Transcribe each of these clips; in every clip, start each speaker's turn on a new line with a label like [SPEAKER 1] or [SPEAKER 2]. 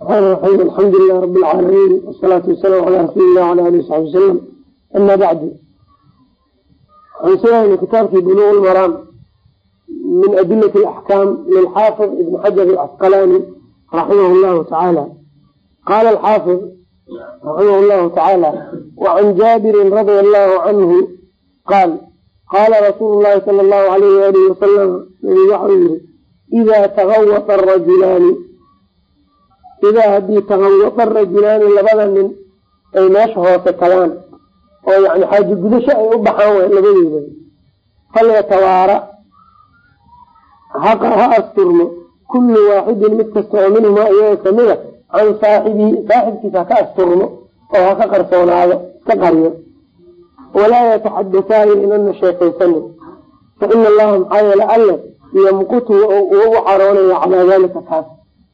[SPEAKER 1] alxamdu lilah rabi alcaalamiin wasalaatu wasalaamu calaa rasuuli lah wala alihi wasaxbi wasalam ama bacdu waxaan sugayna kitaabkii buluuq lmaraam min adilati alaxkaam lilxaafid ibn xajar alcasqalaani raximah llahu tacaala qaala alxaafid raximah llahu tacaala wacan jaabirin radia allahu canhu qaal qaala rasuulu llahi sala allahu alayh alihi wasalam nabi waxau yihi idaa tagawata arajulaani idaa haddii tagawada rajulaani labada nin ay meesha hoose tagaan oo yani xaaji gudasho ay u baxaan w labadooda falyatawaara ha asturno kullu waaxidin mid kasta oo minhumaa iyaga kamida can saaxibihi saaxibkiisa haka asturno oo haka qarsoonaado iska qaryo. Walaa yataxadataani inana sheekaysanin. Fa ina allaha maxaa yeele alle yamqutu ugu caroonaya calaa dalika taas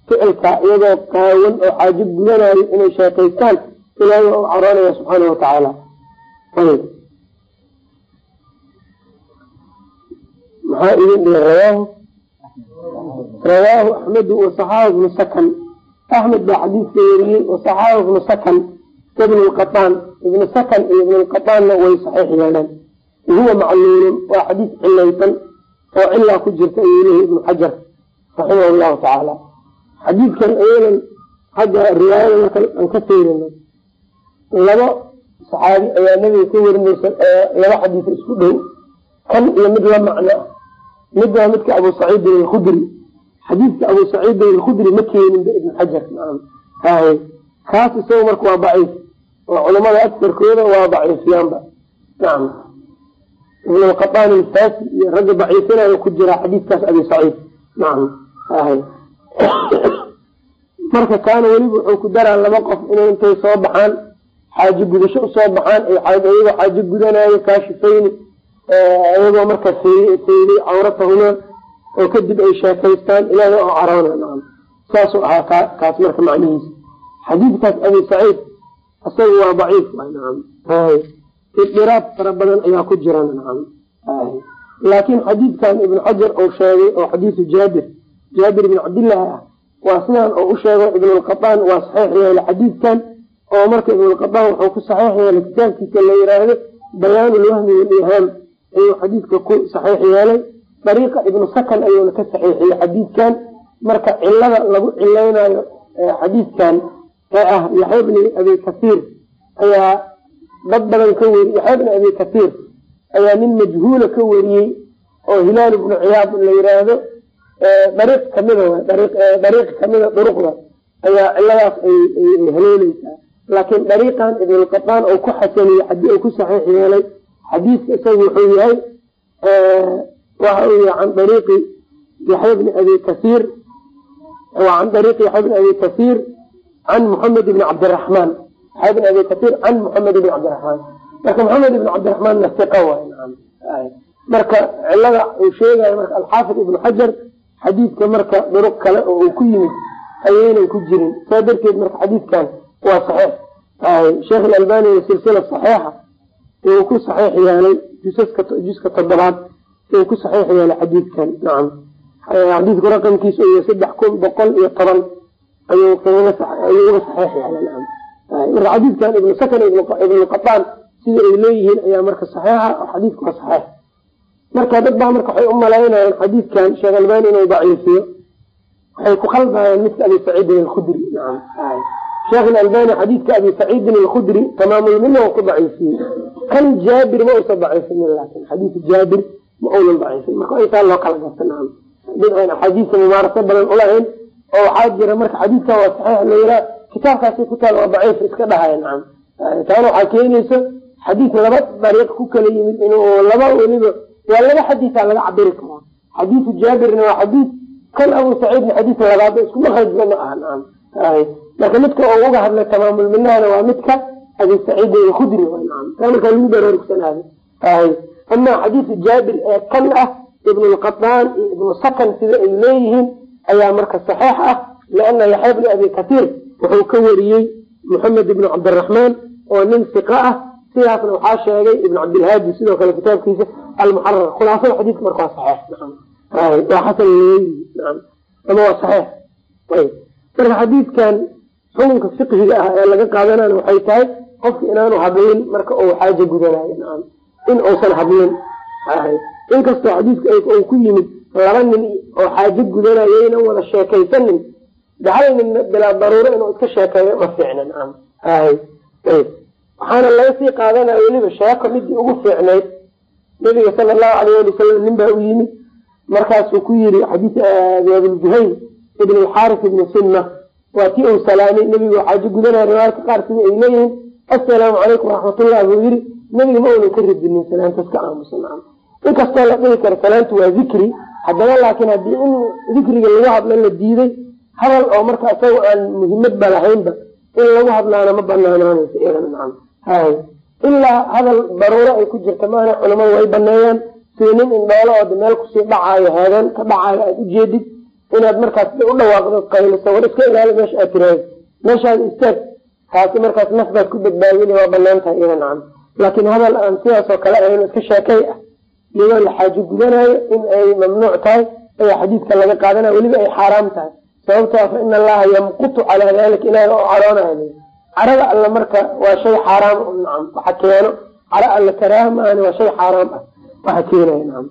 [SPEAKER 1] ficilka iyagoo qaawan oo xaajo gudanayo inay sheekaystaan ilaahay waa u caroonaya subxaana watacaala ayb maxaa idin dhihi rawaahu? Rawaahu axmedu wasaxaahu ibnu sakan. Axmed baa xadiiska weriyey wasaxaahu ibnu sakan ibn lqataan ibnu sakan iyo ibn lqataanna way saxiix yeeleen. Wahuwa macluulun waa xadiis cilaysan oo cilaa ku jirta ayuu leeyahy ibnu xajar raximah llahu tacaala xadiidkan ayadan hadda riwaayada marka aan ka feerino labo saxaabi ayaa nabiga ka warinaysa laba xadiis isku dhow. Kan iyo mid la macno ah. Mid waa midka abu saciidin alkhudri. Xadiidka abu saciidin alkhudri ma keeninba ibn xajar hay kaas isaga marka waa daciif. Oo culamada agsarkooda waa daciifiyaanba nacam. Ibn alqataan alfasi iyo ragga daciifinayo ku jira xadiidkaas abi saciid. Nacam. Hay marka kaana weliba wuxuu ku daraa laba qof inay intay soo baxaan xaajo gudasho u soo baxaan ayagoo xaajo gudanayo kaashifayni ayagoo marka sayday cawratahuna oo kadib ay sheekaystaan ilaahay oo caroona saasuu ahaa kaas marka macnihiisa. Xadiidkaas abi saciid isaga waa daciif idiraab fara badan ayaa ku jira laakiin xadiidkan ibnu xajar uu sheegay oo xadiisu jaabir jaabir bin cabdillaahi ah waa sidaan oo u sheego ibnulqataan waa saxiix yeelay xadiidkan oo marka ibnulqataan wuxuu ku saxiix yeelay kitaabkiisa la yiraahdo bayaan lwahmi walihaam ayuu xadiidka ku saxiix yeelay. Dariiqa ibnu sakan ayuuna ka saxiixiyey xadiidkan. Marka cilada lagu cilaynayo xadiidkan ee ah yaxya bni abi kasiir ayaa dad badan ka weri yaxya bni abi kasiir ayaa nin majhuula ka weriyey oo hilaal ibnu ciyaad la yiraahdo dariiq kamida dariiq kamida duruqda ayaa ciladaas ay haleeleysaa laakiin dariiqan ibnulqataan oo ku xasaniye haddii uu ku saxiix yeelay xadiiska isaga wuxuu yahay waxa uu yahay can dariiqi yaxya bni abi kasiir waa can dariiqi yaxya bni abi kasiir can muxamed ibni cabdiraxmaan. Yaxya bni abi kasiir can muxamed ibni cabdiraxmaan. Marka moxamed ibni cabdiraxmaanna siqa waay marka cilada uu sheegayo marka alxaafid ibnu xajar xadiidka marka duruq kale oo uu ku yimid ayaynan ku jirin. Saa darteed marka xadiidkan waa saxiix. Sheekh alalbani silsila saxiixa uu ku saxiix yeelay juska toddobaad uu ku saxiix yeelay xadiidkan. Nacam xadiidku raqamkiisa iyo saddex kun boqol iyo toban ayuu uga saxiix yeelay. Nacam marka xadiidkan ibnu sakan ibnu qataan sida ay leeyihiin ayaa marka saxiixa oo xadiidku waa saxiix marka dad baa marka waxay u malaynayaan xadiidkan sheekh albani inuu daciifiyo. Waxay ku khalbayaan midka abi saciidin alkhudri. Sheekh albani xadiidka abi saciidin alkhudri tamaamulmina ku daciifiyey. Kan jaabir ma uusan daciifinin laakin xadiidu jaabir ma uunan daciifin. Marka intaa loo kala garta nacam dad aan axaadiista mumaaraso badan ulahayn oo waxaa jira marka xadiidkan waa saxiix la yiraa kitaabkaasi ku taal waa daciif iska dhahaya nacam taana waxaa keenaysa xadiis laba dariiq ku kala yimid inuu laba weliba waa laba xadiisa laga cabiri karaa. Xadiisu jaabirna waa xadiis. Kan abu saciidna xadiis labaad isku makrajba ma aha nacam marka midka oo uga hadlay tamaamulminahana waa midka abi saciid alkhudri nacam taa markaa lagu baraarugsanaado ama xadiisu jaabir ee kan ah ibnu lqataan iyo ibnu sakan sida ay leeyihiin ayaa marka saxiix ah liana yaxya bni abi kasiir wuxuu ka wariyey moxamed ibnu cabdiraxmaan oo nin siqa ah sidaasna waxaa sheegay ibn cabdilhaadi sidoo kale kitaabkiisa almuxarar khulaasada xadiidka marka waa saxiix. Waa xasan leeyi. Ama waa saxiix. Marka xadiidkan xukunka fiqhiga ah ee laga qaadanana waxay tahay qofka inaanu hadlin marka uu xaajo gudanayo. In uusan hadlin. Inkastoo xadiidka uu ku yimid laba nin oo xaajo gudanayo yaynan wada sheekaysanin hal nin bilaa daruuro inuu iska sheekeeyo ma fiicna. Nacam waxaana laga sii qaadanaya weliba sheeko midii ugu fiicnayd nabiga sala allahu alayh ali wasalam nin baa u yimid. Markaasuu ku yiri xadiis abiljuhayn ibn alxaaris ibni sunna waa tii uu salaamay. Nebigu xaajo gudanaya riwaayadka qaar sida ay leeyihiin. Assalaamu calaykum waraxmatullah buu yiri nebiga ma uunan ka radinin salaantas ka aamusa nacam inkastoo la dhihi karo salaantu waa dikri haddana laakiin haddii in dikriga lagu hadlo la diiday hadal oo marka isaga aan muhimadba lahaynba in lagu hadlaana ma banaanaanaysa iyadana hay. Ilaa hadal daruuro ay ku jirta maana culamadu way baneeyaan sida nin indhoolo oo meel ku sii dhacaayo heegan ka dhacaayo aada ujeedid inaad markaas u dhawaaqdo qayliso war iska ilaali meesha aad tiraahdo. Meeshaad istaag taasi markaas naf baad ku badbaadin waa bannaan tahay iyada nacam. Laakiin hadal aan sidaasoo kale ahayn iska sheekay ah iyadoo la xaajo gudanayo in ay mamnuuc tahay ayaa xadiidka laga qaadanaya weliba ay xaaraam tahay sababtoo fa allaha yamqutu calaa dalika ilaah oo caroonayo carada alle marka waa shay xaaraam nacam waxa keeno. Caro alle karaaha waa shay xaaraam ah waxa keenaya nacam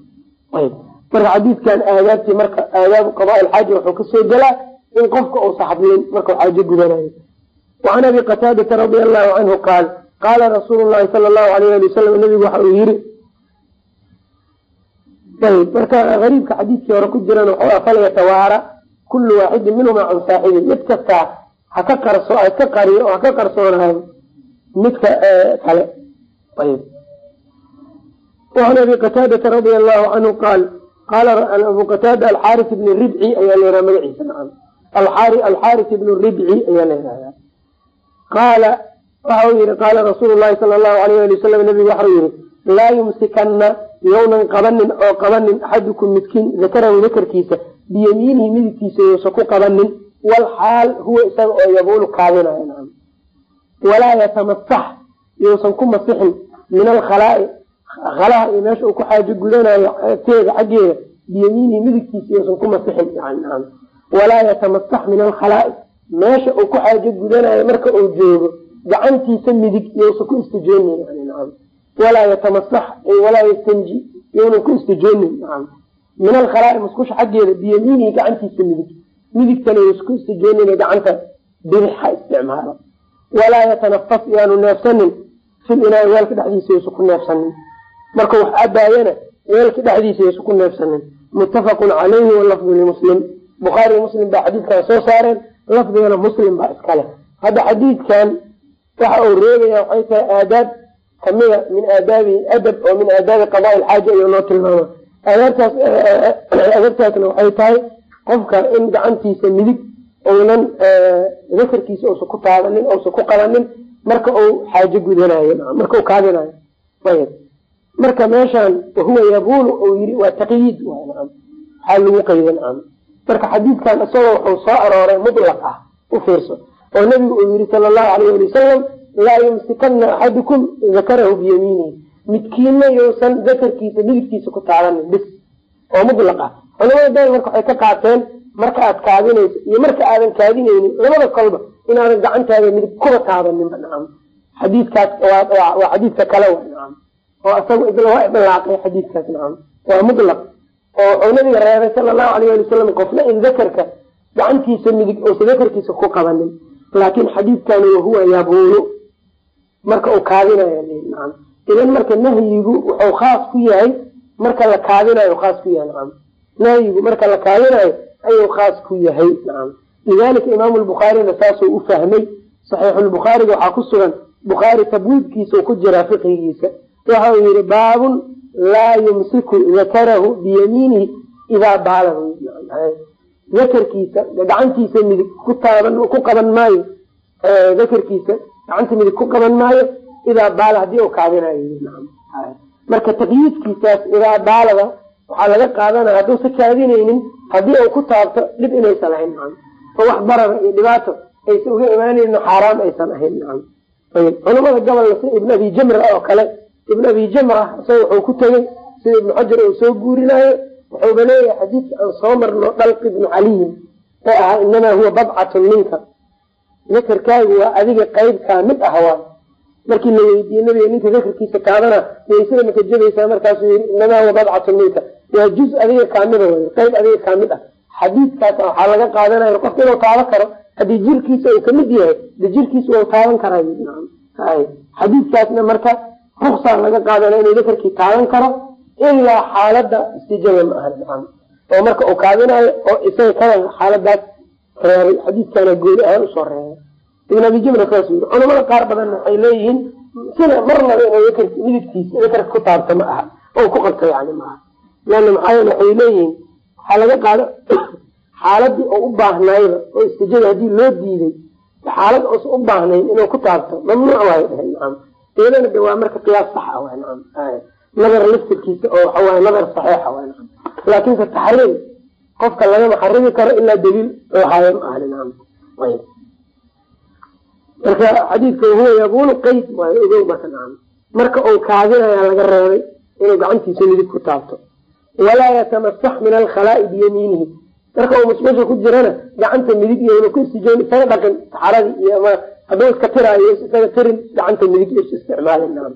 [SPEAKER 1] ayb marka xadiidkan aadaabtii marka aadaabu qadaa ilxaaja wuxuu ka soo gelaa in qofka uusa hadlin markau xaajo gudanayo wacan abi qataadata radia allahu canhu qaal qaala rasuulu llahi sala allahu alayh ali wasalam nabigu waxa uu yiri ayb marka gariibka xadiidkii hore ku jiran wuxuu falyatawaara kullu waaxidin minhuma can saaxibi. Mid kastaa haka haka qariyo haka qarsoonaado midka kale. Ayb wacan abi qataadata radia allahu canhu qaal qaala abu qataada alxaaris ibni ribci ayaa la yhaha magaciisa nacam. Alxaaris ibnu ribci ayaa la yihahdaa qaala waxa uu yihi qaala rasuulu llahi sala allahu alayh ali wasalam nabigu waxau yihi laa yumsikanna yownan qabanin oo qabanin axadukum midkiin dakarahu dakarkiisa biyamiinihi midigtiisa yousa ku qabanin walxaal huwa isaga oo yabuulu kaadinayo walaa yatamasax yousan ku masixin min alkhalaa'i khalaha iyo meesha uu ku xaajo gudanayo teeda xaggeeda biyamiinihi midigtiisa yousan ku masixin. Walaa yatamasax min alkhalaa'i meesha uu ku xaajo gudanayo marka uu joogo gacantiisa midig yousan ku istijoonin nacam walaa yatamasax walaa yastanji younan ku istijoonin nacam min alkhalaa'i musqusha xaggeeda biyamiinihi gacantiisa midig midigtana yusku istijoonin gacanta bidix ha isticmaalo walaa yatanafas yaanu neefsanin fil inaai weelka dhexdiisa yusu ku neefsanin marka wax cabaayana weelka dhexdiisa yusu ku neefsanin muttafaqun calayhi walafdu limuslim bukhaari muslim baa xadiidkan soo saareen lafdigana muslim baa iskale hadda xadiidkan waxa uu reebaya waxay tahay aadaab kamida min aadaabi adab oo min aadaabi qadaa ilxaaja ayuu noo tilmaama aadaabtaas aadaabtaasna waxay tahay qofka in gacantiisa midig uunan dakarkiisa uusa ku taabanin uusa ku qabanin marka uu xaajo gudanayo marka uu kaadinayo ayb marka meeshaan wahuwa yabuulu uu yiri waa taqyiid waxaa lagu qayda nacam. Marka xadiidkan isagoo wuxuu soo arooray mutlaq ah u fiirso oo nabigu uu yihi sala allahu alayh ali wasalam laa yumsikana axadukum dakarahu biyamiinihi midkiina yousan dakarkiisa midigtiisa ku taabanin bis oo mutlaq ah. Culamada beel marka waxay ka qaateen marka aad kaadinayso iyo marka aadan kaadinaynin labada kolba inaadan gacantaada midig kuba taabaninba nacam xadiidkaas waa xadiidka kale wa nacam oo isaga waa idlaaqay xadiidkaas nacam waa mutlaq oo wuxuu nabiga reebay sala allahu alayh ali wasalam qofna in dakarka gacantiisa midig uusa dakarkiisa ku qabanin. Laakin xadiidkani wahuwa yabuulu marka uu kaadinayo idan marka nahyigu wuxuu khaas ku yahay marka la kaadinayo khaas ku yahay nacam nahyigu marka la kaadinayo ayuu khaas ku yahay nacam lidalika imaamu lbukhaarina saasuu u fahmay saxiixulbukhaariga waxaa ku sugan bukhaari tabwiidkiisa uu ku jiraa fiqhigiisa. Waxa uu yihi baabun laa yumsiku dakarahu biyamiinihi idaa baalahu dakarkiisa gacantiisa midig ku taaban ku qaban maayo. Dakarkiisa gacanta midig ku qaban maayo idaa baala haddii uu kaadinayo marka taqyiidkiisaas idaa baalada waxaa laga qaadanaya hadduusa kaadinaynin haddii uu ku taabto dhib inaysan ahayn oo wax barara iyo dhibaato aysan uga imaanaynin xaaraam aysan ahayn culamada sida ibn abi jamra oo kale ibn abi jamra isaga wuxuu ku tegey sida ibnu xajar uu soo guurinayo wuxuuba leeyahay xadiidka aan soo marno dhalq ibnu caliyin ee ahaa inamaa huwa badcatun minka. Dakarkaagu waa adiga qayb ka mid ah markii la weydiiyey nabiga ninka dakarkiisa kaadana waysada maka jabaysaa markaasuu yii inamaa wa badcatu minka waa juz adiga kaamida way qayb adiga kaamid ah xadiidkaas waxaa laga qaadanaya qofka inuu taaban karo haddii jirkiisa uu ka mid yahay de jirkiisa wau taaban karay xadiidkaasna marka ruksaa laga qaadanaya inuu dakarkii taaban karo ilaa xaalada istijaba ma aha oo marka uu kaadinayo oo isaga kana xaaladaas reebay xadiidkana gooni ahaan u soo reebay ibn abi jamra saas yiri culamada qaar badanna waxay leeyihiin sida marnaba inuu dakr midibkiisa dakarka ku taabto ma aha oo ku qabto yani maaha leana maxaa yeele waxay leeyihiin waxaa laga qaado xaaladii oo u baahnayba oo istijada haddii loo diiday xaalad oosa u baahnayn inuu ku taabto mamnuuc waay dheheen nacam. Iyadana de waa marka qiyaas sax ah waay nacam. Nadar laftirkiisa oo waxa waye nadar saxiixa waay nacam. Laakinse taxriim qofka lagama xarimi karo ilaa daliil lahaayo ma ahli nacam. Ayb marka xadiidka huwa yaqulu qayd waayo ogow marka nacam marka uu kaadinaya laga reebay inuu gacantiisa midig ku taabto. Walaa yatamasax min alkhalaa'i biyamiinihi. Marka uu musqusha ku jirana gacanta midig iyo inu ku istijoon isaga dhaqin saxaradii iyo ama hadduu iska tiraayo isaga tirin gacanta midig is isticmaali nacam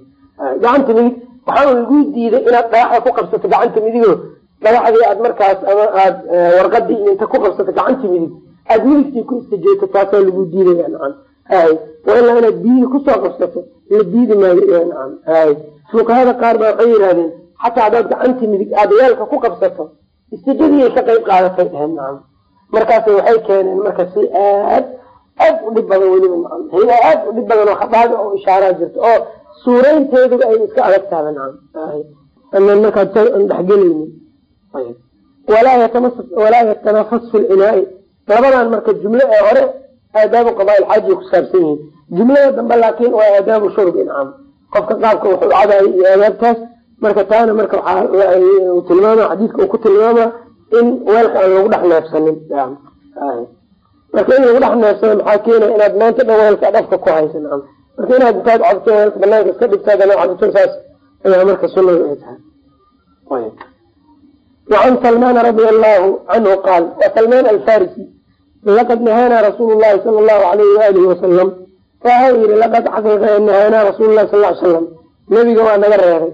[SPEAKER 1] gacanta midig waxaa laguu diiday inaad dhagaxda ku qabsato gacanta midigo dhagaxdii aad markaas ama aad warqadii inta ku qabsato gacanta midig aad midigtii ku istijoogto taasaa lagu diidaya nacam waa ilaa inaad biyihii ku soo qabsato la diidi maayo fuqahada qaar baa waxay yidhahdeen xataa haddaad gacanta midig aada weelka ku qabsato istijadiiay ka qayb qaadatay dheheen nacam. Markaas waxay keeneen marka si aad aad u dhib badan weliba nacam. Hay aad u dhib badan oo khadaada oo ishaaraa jirto oo suuraynteeduba ay iska adag tahay nacam. Anan markaad aan dhexgelaynin walaa yatanafas fi lcinaai labadan marka jumlo ee hore aadaabu qadaa ilxaaji ku saabsan yihiin. Jumlada dambe laakin waa aadaabu shurbi nacam qofka qaabka wuxuu cadaayay iyo aadaabtaas marka taana marka waxaa tilmaama xadiidka uu ku tilmaama in weelka aan lagu dhex neefsanin marka in lagu dhex neefsano maxaa keenaya inaad maanta dhan weelka dhafka ku haysa nacam marka inaad intaad cabto weelka banaanka iska dhigto adana cabto saas ayaa marka sunada ay tahay. Wacan salmaan radia allahu canhu qaal wa salmaan alfarisi laqad nahaanaa rasuulu llahi sala allahu alayhi waalihi wasalam waxa uu laqad nahaanaa rasuulu lahi sal slam nebiga waa naga reebay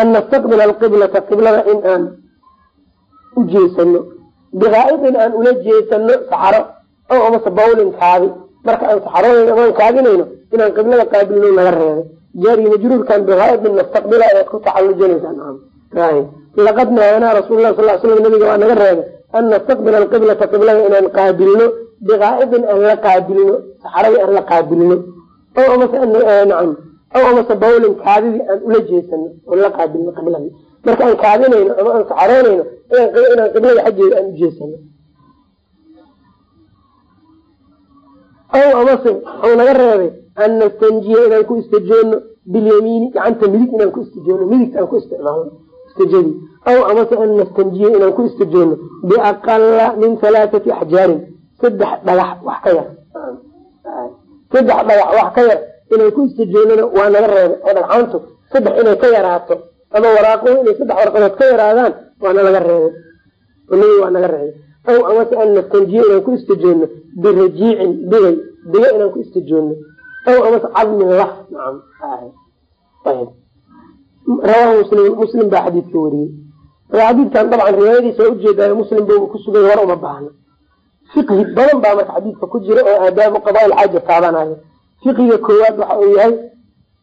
[SPEAKER 1] an nastaqbila alqiblata qiblada in aan u jeesano biqaaidin aan ula jeesano saxaro o amase bawlin kaadi marka aan amaan kaadinayno inaan qiblada qaabilno naga reebay jaari majruurkan biqaaidin nastaqbila ayaad ku tacalujinaysaa laqad nahaanaa rasuul lah sal slam nabiga waa naga reebay an nastaqbila alqiblata qiblada inaan qaabilno biqaaidin aan la qaabilno saxaradii aan la qaabilno aw amase bawlin kaadidii aan ula jeesano oo la qaabilno qibladii marka aan kaadinayno ama aan saxaroonayno inaan qiblada xaggeeda aan ujeesano aw amase wuxuu naga reebay an nastanjiya inaan ku istijoono bilyamiini gacanta midig inaan ku istijoono midigta aan ku isticmaalno istijadii aw amase an nastanjiya inaan ku istijoono biaqala min halaathati axjaarin saddex dhagax wax ka yar saddex dhagax wax ka yar inay ku istijoonana waa naga reebay oo dhagxaantu saddex inay ka yaraato ama waraaqo inay saddex warqadood ka yaraadaan waana laga reebay nabi waa naga reebay aw amase an nastanjiya inaan ku istijoono birajiicin digay diga inaan ku istijoono aw amase cadmin laf nacam rawaahu muslim muslim baa xadiidka wariyey xadiidkan dabcan riwaayadiisa waa ujeedayo muslim ba ku sugay war uma baahna. Fiqhi badan baa marka xadiidka ku jira oo aadaabu qadaa ilxaaja taabanayo. Fiqiga koowaad waxa uu yahay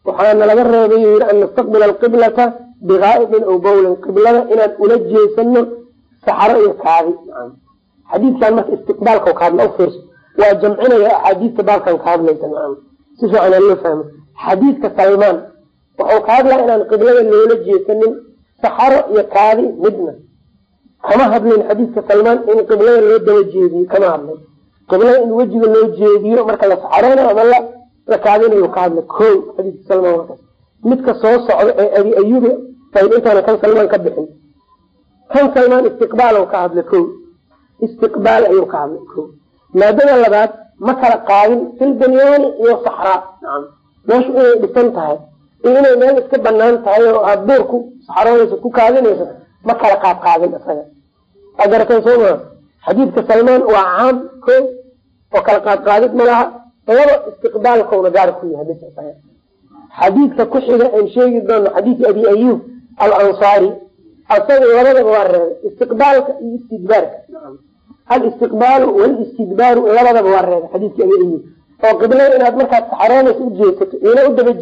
[SPEAKER 1] waxaana laga reebay yii an nastaqbila alqiblata biqaaidin aw bawlin qiblada inaan ula jeesano saxaro iyo kaadi. Xadiidkan marka istiqbaalka ka hadla ufiirso waa jamcinaya axaadiista baabkan ka hadlaysa nacam si fiican loo fahmo xadiidka salmaan wuxuu ka hadlaa inaan qiblada loola jeesanin saxaro iyo kaadi midna. Kama hadlin xadiidka salmaan in qiblada loo daba jeediyo kama hadlin. Qiblada in wejiga loo jeediyo marka la saxaroonayo ama la la kaadinayo ka hadla ko xadiidka salmaan waa kaas midka soo socda ee abi ayubi ayb intaana kan salmaan ka bixin. Kan salmaan istiqbaal ka hadla ko istiqbaal ayuu ka hadlay ko maadada labaad ma kala qaadin fil banyaani iyo saxraa meeshu inay dhisan tahay iyo inay meel iska bannaan tahay oo aada buur saxroonayso ku kaadinayso ma kala qaad qaadin isaga. Waa garateen soo maa xadiidka salmaan waa caam ko oo kala qaadqaadid ma laha laba istiqbaalkowna gaar ku yahay bis xadiidka ku xiga aan sheegi doono xadiidki abi ayub alansaari asaga labadaba waa reebay istiqbaalka iyo istidbaarka. Alistiqbaalu walistidbaaru labadaba waa reebay xadiidki abi ayub oo qiblada inaad markaad saxaroonaysa ujeesato ina u daba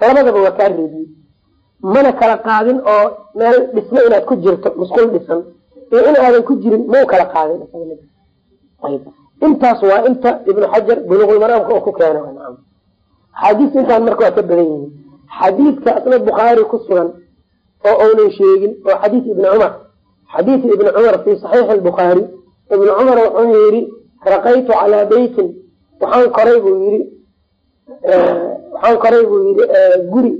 [SPEAKER 1] labadaba waa kaa reebiyey mana kala qaadin oo meel dhismo inaad ku jirto musqul dhisan iyo in aadan ku jirin mau kala qaadin. Intaas waa inta ibnu xajar buluqulmaraamka oo ku keena axaadiista intaan marka waa ka badan yihiin. Xadiidka asna bukhaari ku sugan oo uunan sheegin oo xadiid ibni cumar. Xadiid ibni cumar fi saxiixi lbukhaari ibni cumar wuxuu yihi raqaytu calaa beytin waxaan koray buu yii waxaan koray buu yihi guri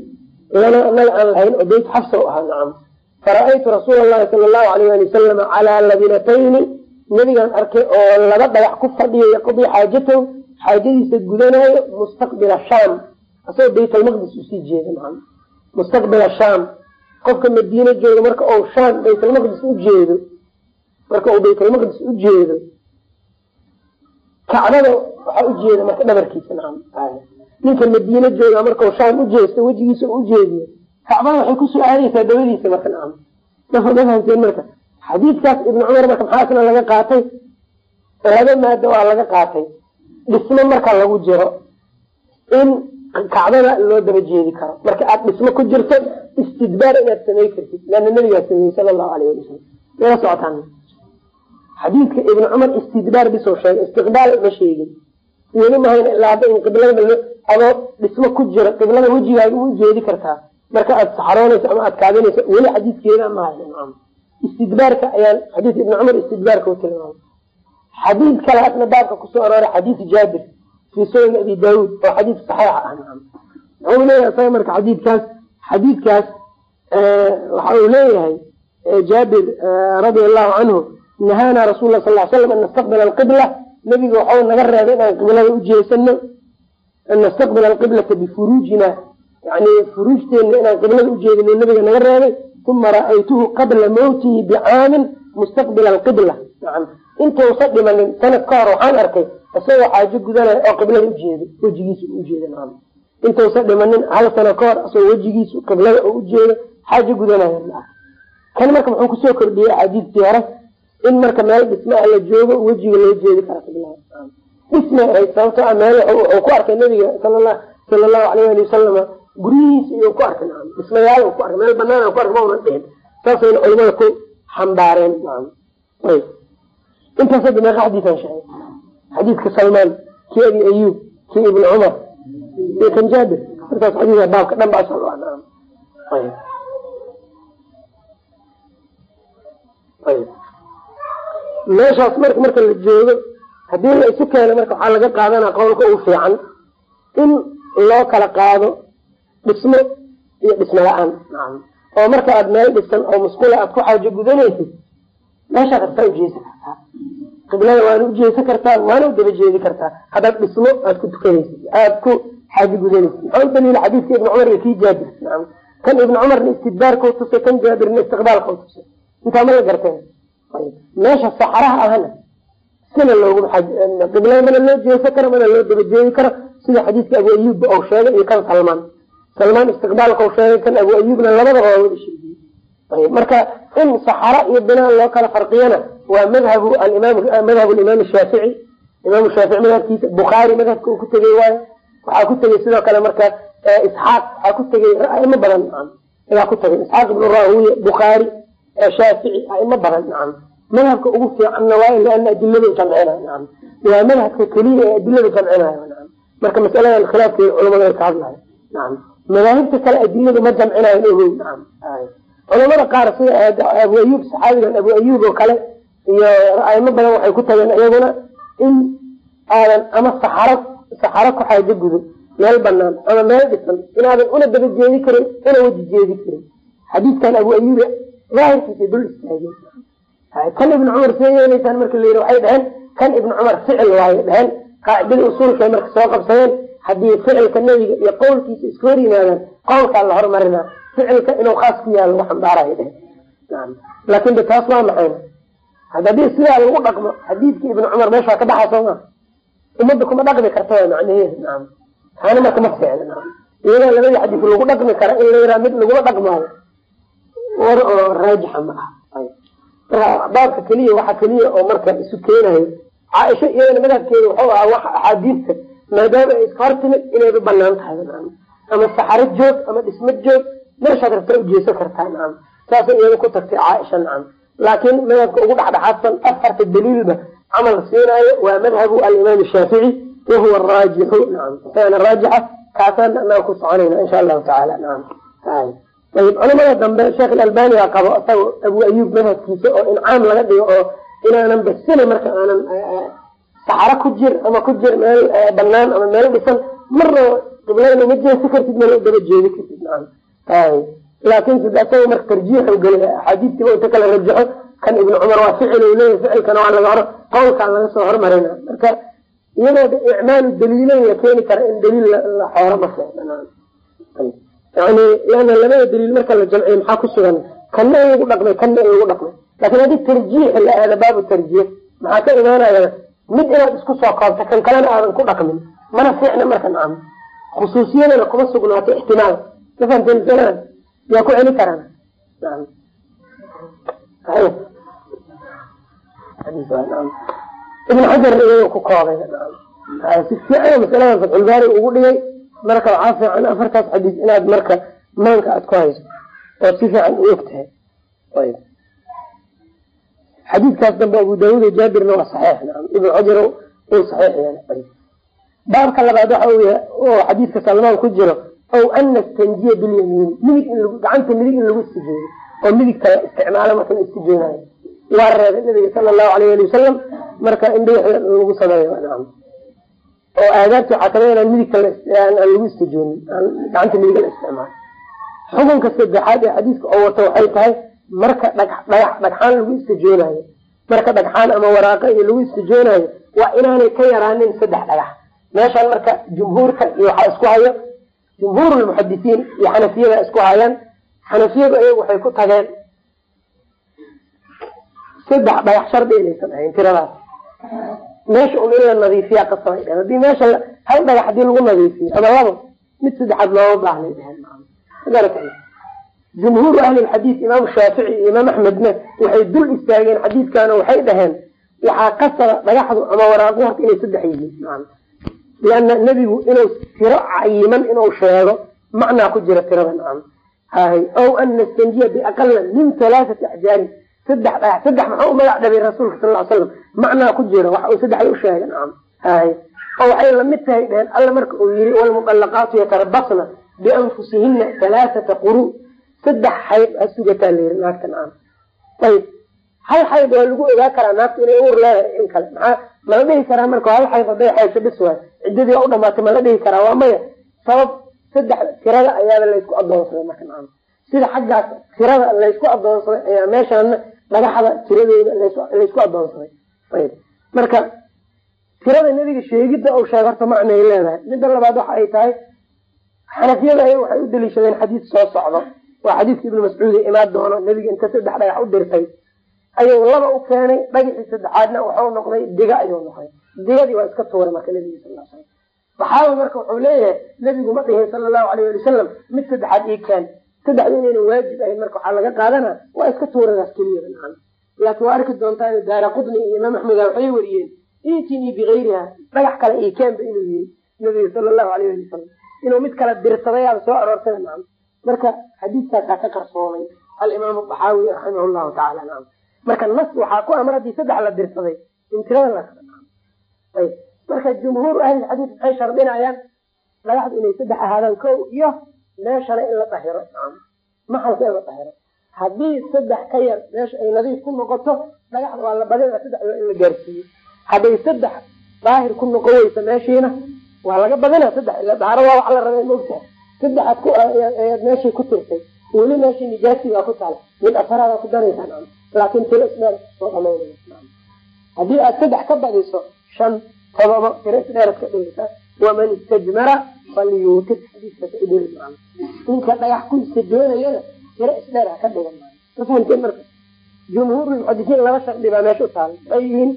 [SPEAKER 1] lana anaga aan lahayn oo beyt xabsa u ahaa nacam fara-aytu rasuula llahi sala allahu alayh ali wasalam calaa labinatayni. Nebigaan arkay oo laba dhagax ku fadhiya yaqdii xaajatahu xaajadiisa gudanaayo mustaqbila sham asagoo bayt almaqdis u sii jeeda nacam mustaqbila sham qofka madiine jooga marka uu sham baytalmaqdis ujeedo marka uu baytalmaqdis u jeedo kacbada waxaa ujeeda marka dhabarkiisa nacam ninka madiine jooga markau sham ujeesto wejigiisa u ujeediyo kacbada waxay ku soo aadaysaa dabadiisa marka ma fahamteen marka. Xadiidkaas ibni cumar marka maxaa laga qaatay laba maado waa laga qaatay. Dhismo marka lagu jiro in kacbada loo daba jeedi karo. Marka aad dhismo ku jirto istidbaar inaad samey kartid leana nabigaa sameeyey sala allahu alayh ali wasalam mala socotaan xadiidka ibni cumar istidbaar bisoo sheegay istiqbaal ma sheegin. Weli mahayna ilaa in qiblada adoo dhismo ku jiro qiblada wejigaaga u jeedi kartaa. Marka aad saxroonayso ama aad kaadinayso weli xadiidkeeda maha istidbaarka ayaan xadiid ibni cumar istidbaarka u tilmaamay. Xadiid kale asna baabka ku soo arooray xadiid jaabir fii sunan abi daawuud oo xadiid saxiixa ah. Wuxuu leeyahay isaga marka xadiidkaas xadiidkaas waxa uu leeyahay jaabir radia allahu canhu nahaana rasul la sal slam an nastaqbila alqibla. Nabiga waxau naga reebay inaan qiblada ujeesano an nastaqbila alqiblata bifuruujina yani furuujteena inaan qiblada ujeedino nabiga naga reebay uma ra'aytuhu qabla mawtihi bicaamin mustaqbila alqibla intuusa dhimanin sanad ka hor waxaan arkay isagoo xaajo gudanaya oo qiblada ujeeda wejigiisa ujeeda intuusa dhimanin hal sano ka hor isagoo wejigiisa qiblada oo ujeeda xaajo gudanaya kan marka muxuu ku soo kordhiyey axaadiistii hore in marka meel dhismaa la joogo wejiga loo jeedi kara qiblada dhismay ahayd sababto a meel wuxuu ku arkay nabiga sala allahu alayh ali wasalama guryihiisa iyuu ku arkay dhismayaal ku arkay meel banaan ku arkay ma dhihin saasayna culimada ku xambaareen ayb. Intaas hadda meeqa xadiisan sheegay xadiidka salmaan kii abi ayub kii ibni cumar iyo kan jaabir markaas xadiiska baabka dhan baa sal ayb. Ayb. Meeshaas marka marka la joogo haddii la isu keeno marka waxaa laga qaadanaa qowlka u fiican in loo kala qaado dhismo iyo dhismo la'aan. Oo marka aad meel dhisan oo musqula aad ku xaajo gudanaysid meeshaad rabtaa ujeesan kartaa. Qiblada waana ujeesan kartaa waana u daba jeedi kartaa. Haddaad dhismo aad ku tukanaysid aad ku xaajo gudanaysid. Maxaa u daliila xadiidka ibni cumar iyo kii jaabir? Kan ibni cumarna istidbaarkau tusay kan jaabirna istiqbaalkau tusay. Intaa ma la garteen? Meesha saxaraha ahna sina loogu qiblada mana loo jeesan karo mana loo daba jeedi karo. Sida xadiidka abu ayuubba ou sheegay iyo kan salmaan. Salmaan istiqbaalkau sheegay kan abu ayuubna labadaba waa wada sheegiyey ayb marka in saxara iyo binaan loo kala farqiyana waa alimaam madhabu limaam shaafici imaam shaafici madhabkiisa bukhaari madhabka uu ku tegey waayo. Waxaa ku tegey sidoo kale marka isxaaq waxaa ku tegey aimo badan nacam ayaa ku tegay isxaaq ibnu rahuya bukhaari shaafici aimo badan nacam madhabka ugu fiicanna waayo liana adilada jamcinayo nacam. Waa madhabka keliya ee adilada jamcinayo marka masaladan khilaafkeeda culamada ka hadlayo madaahibta kale adiladu ma jamcinayo nacam. Culamada qaar sida abu ayub saxaabigan abu ayub oo kale iyo aimo badan waxay ku tageen iyaguna in aadan ama saxaro saxaro ku xaajo gudo meel banaan ama meel dhisan inaadan una daba jeedi karin una weji jeedi karin. Xadiidkan abu ayuba daahirkiisa dul istaageen kan ibn cumar see yeelaysaan marka la yidhi waxay dhaheen kan ibn cumar ficil waayo dhaheen qaacidada usuulka marka soo qabsadeen haddii ficilka nebiga iyo qowlkiisa iska hor yimaadaan qowlkaa la hormarinaa ficilka inuu khaas ku yaha lagu xambaarayo dheh laakin de taas waa maxayna haddii sidaa lagu dhaqmo xadiidka ibn cumar meeshaa ka baxa soo maa ummadda kuma dhaqmi karta waa macnaheedu. Nacam taana marka ma fiicna nacam iyadoo labadii xadiis lagu dhaqmi kara in la yiraa mid laguma dhaqmaayo war oo raajixa ma ah baabka keliya waxa keliya oo marka isu keenayo caaisha iyadana madhabkeeda wuxuu ahaa wax axaadiista maadaama ay iska hor timid inayba bannaan tahay ama saxaro joog ama dhismo joog meeshaad rabta ujeesan kartaa nacam saasay iyada ku tagtay caaisha nacam laakiin madhabka ugu dhexdhexaadsan afarta daliilba camal siinaayo waa madhabu alimaam shaafici wahuwa raajixu nacam isagana raajixa kaasaan anaan ku soconayna insha allahu tacaala nacam ayib culamada dambe sheekh ilalbaniga qabo isaga abu ayub madhabkiisa oo incaam laga dhigo oo inaanan basina marka aanan saxaro ku jir ama ku jir meel banaan ama meel dhisan marna qibladana ma jeesi kartid mana udaba jeedi kartid laakin isaga marka tarjiixu gelay axaadiistiiba inta kala rajaxo kan ibnu cumar waa ficil u leeyahy ficilkana waa laga hor qowlkaan laga soo hormarina marka iyadoo icmaalu daliileyn la keeni kara in daliil la xooro ma fiicna yani labada daliil marka la jamciyo maxaa ku sugan? Kana in lagu dhaqmay kana in lagu dhaqmay. Lakin haddii tarjiix la aado baabu tarjiix maxaa ka imaanaya? Mid inaad isku soo koobta kan kalena aadan ku dhaqmin. Mana fiicna marka nacam. Khusuusiyadana kuma sugnaato ixtimaal. Mafahamtensana yaa ku celi karaan? Ibn xajarna iyaga ku koobay si fiican masalada fatxulbaari ugu dhigay marka waxaa fiican afartaas xadiis inaad marka maanka aad ku hayso ood si fiican u og tahay. Xadiidkaas dambe abu daawud o jaabirna waa saxiix naam. Ibn xajar uu saxiix yeelay baabka labaad waxa uu yahay oo xadiidka salmaan ku jiro ow ana stanjiya bilyamiin. Midig in gacanta midig in lagu istijooyo oo midigta la isticmaalo marka la waa reebay nabiga sala allahu alayh ali wasalam marka in dhagax lagu sameeyo oo aadaabta waxaa ka mid inaan midigta aan lagu istijoonin gacanta midiga isticmaalo xukunka saddexaad ee xadiiska oo wato waxay tahay marka dhagxaan lagu istijoonayo marka dhagxaan ama waraaqa iyo lagu istijoonayo waa inaanay ka yaraanin saddex dhagax meeshaan marka jumhuurka iyo waxaa isku hayo jumhuur lmuxadisiin iyo xanafiyada isku hayaan xanafiyadu ayagu waxay ku tageen saddex dhagax shardi inaysan ahayn tiradaas meesha un in la nadiifiya qasabay dheheen haddii meesha hal dhagax haddii lagu nadiifiyo ama labo mid saddexaad looma baahnay dheheen magarata jumhuuru ahli lxadiid imaam shaafici imaam axmedna waxay dul istaageen xadiidkana waxay dhaheen waxaa qasaba dhagaxdu ama waraaqu horta inay saddex yihiin liana nebigu inuu tiro cayiman inuu sheego macnaa ku jira tirada nacam hay ow an nastanjiya biaqala min halaathati axjaarin saddex dhagax saddex maxaa u magac dhabay rasuulka sal ly slam macnaa ku jira waxa uu saddexda u sheegay nacam hay. Oo waxay la mid tahay dheheen alla marka uu yihi walmuqallaqaatu yatarabasna bianfusihina halaathata quru saddex xayd ha sugataa la yiri naagta nacam ayb hal xayd waa lagu ogaa karaa naagta inay uur leedahay in kale. Maxaa mala dhihi karaa marka hal xayd haday xaysho bis waay. Ciddadii waa u dhamaatay mala dhihi karaa waa maya. Sabab saddex tirada ayaaba laysku adoonsaday marka nacam sida xaggaas tirada laysku adoonsaday ayaa meeshaana dhagaxda tiradeeda laysku adoonsaday ayb marka tirada nebiga sheegidda uu sheeg horta macnay leedahay. Midda labaad waxa ay tahay xanafiyada ay waxay u daliishadeen xadiis soo socdo. Waa xadiiska ibnu mascuud ee imaan doono nebiga inta saddex dhagax u dirtay. Ayuu laba u keenay dhagaxii saddexaadna waxau noqday diga ayuu noqday. Digadii waa iska tuuray marka nebiga sal l slam saxaaba marka wuxuu leeyahay nebigu ma dhihin sala allahu alayh ali wasalam mid saddexaad ii keen saddexda inayna waajib ahayn marka waxaa laga qaadana waa iska tuuradaas keliya nacam. Laakiin waa arki doontaa daara qudni iyo imaam axmeda waxay wariyeen itinii bigayriha dhagax kale ii keenba inuu yiri nabiga sala allahu alayh ali wasalam inuu mid kala dirtadayaaba soo aroortay nacam. Marka xadiiskaasaa ka qarsoomay alimaam axaawi raximah llahu tacala nacam. Marka nas waxaa ku amar haddii saddex la dirsaday in tirada marka jumhuur ahli xadiis maxay shardinayaan dhagaxdu inay saddex ahaadaan ko iyo meeshana in la dahiro nacam maxalka in la dahiro haddii saddex ka yar meesha ay nadiif ku noqoto dhagaxda waa la badina saddex in la gaarsiiyo. Hadday saddex daahir ku noqon weysa meeshiina waa laga badina saddex daaro waa wax la rabay maogtaha saddexaad ku ayaad meeshii ku tirtay weli meeshii nijaasi baa ku taala mid afaraada ku daraysa nacam laakin tiro isdheer soo dhamaynaya nacam haddii aad saddex ka badiso shan todoba tiro isdheerad ka dhigaysa waman istajmara nacam ninka dhagax ku istajoonayana tiro isdheer ka dhigan. Ma fahamteen marka jumhuurulmuxadisiin laba shardi baa meesha u taala maxay yihiin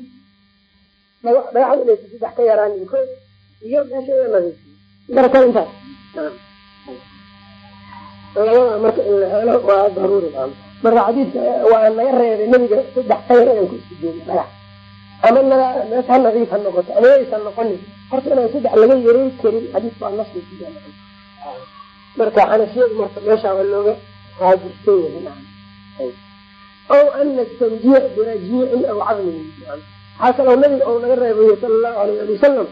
[SPEAKER 1] dhagaxda inaysa saddex ka yaraanin ko iyo meesha nadiifiyo marka intaas. Labada marka in la helo waa daruuri marka xadiidka waa naga reebay nebiga saddex ka yar inaan ku isujoodo dhagax. Ama naga mees ha nadiif ha noqoto ama aysan noqonin horta inaan saddex laga yaray karin xadiidka waa nasli marka xanafiyadu marka meesha waa looga raajirsan yahay ow ana tanjiya birajiicin aw cadmin waxaa kaloo nabiga ou naga reebayo sala allahu alayh ali wasalam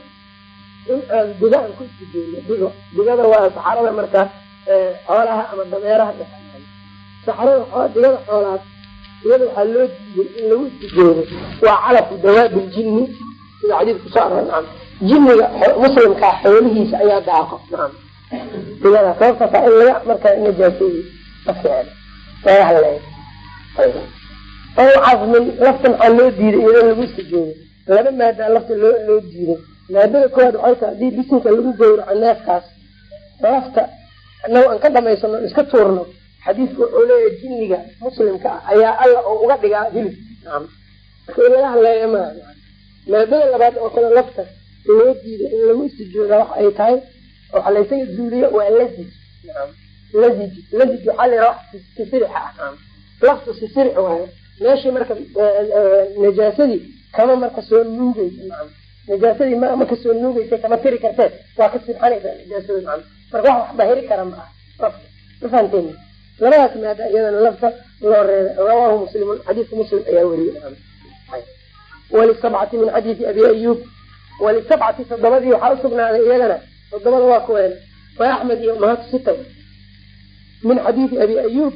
[SPEAKER 1] in aan diga ku isujeyno digo digada waa saxarada marka xoolaha ama dameeraha saxarada digada xoolahaas digada waxaa loo diiday in lagu isujoodo waa calafu dawaabi ljinni sida xadiid ku soo aroor nacam jinniga muslimkaa xoolihiisa ayaa daaqo. Sababtaasa in laga marka najaaseeyo aficel laga hadlay ow casmin lafta maxaa loo diiday iyadoo lagu isujoodo laba maadaa lafta loo loo diiday. Maadada koowaad waxay tahay haddii bisinka lagu gawraco neefkaas lafta anago aan ka dhamaysano iska tuurno xadiidku wuxuu leeyahay jinniga muslimka ah ayaa alla oo uga dhigaa hilib. Marka in laga hadleeya maa maadada labaad oo kale lafta loo diiday in lagu istijooda waxa ay tahay waxa laysaga duuliyo waa lazij lazij lazij waxaa la yaraha sisirixa ah. Nacam laftu sisirix waayo meeshii marka najaasadii kama marka soo nuugeysa nacam najaasadii ma marka soo nuugeysa kama tiri kartee waa ka sibxanaysaa najaasada marka wax wax bahiri kara ma ah lafta ma fahanteen labadaas maada iyadana lafta loo reebay rawaahu muslimun xadiidka muslim ayaa weriyey nacam walisabcati min xadiidi abi ayub walisabcati toddobadii waxaa usugnaaday iyagana toddobada waa kuween wa iyo mahatu sita min xadiidi abi ayub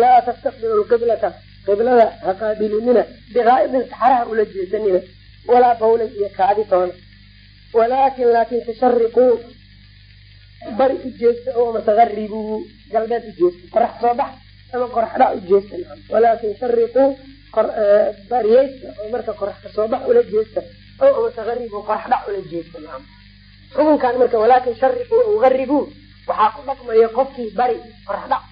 [SPEAKER 1] laa tastaqbilu lqiblata qiblada ha qaabilinina biqaa'idin saxaraha ula jeesanina walaa bawlin iyo kaadi toona walaakin laakin tashariquu bari u jeesta oo matagaribuu galbeed u jeesta qorax soo bax ama qorax dhac u jeesta walaakin shariquu bariyeysta oo marka qorax ka soo bax ula jeesta o matagaribuu qorax dhac ula jeesta xukunkan marka walaakin shariquu aw garibuu waxaa ku dhaqmaya qofkii bari qorax dhac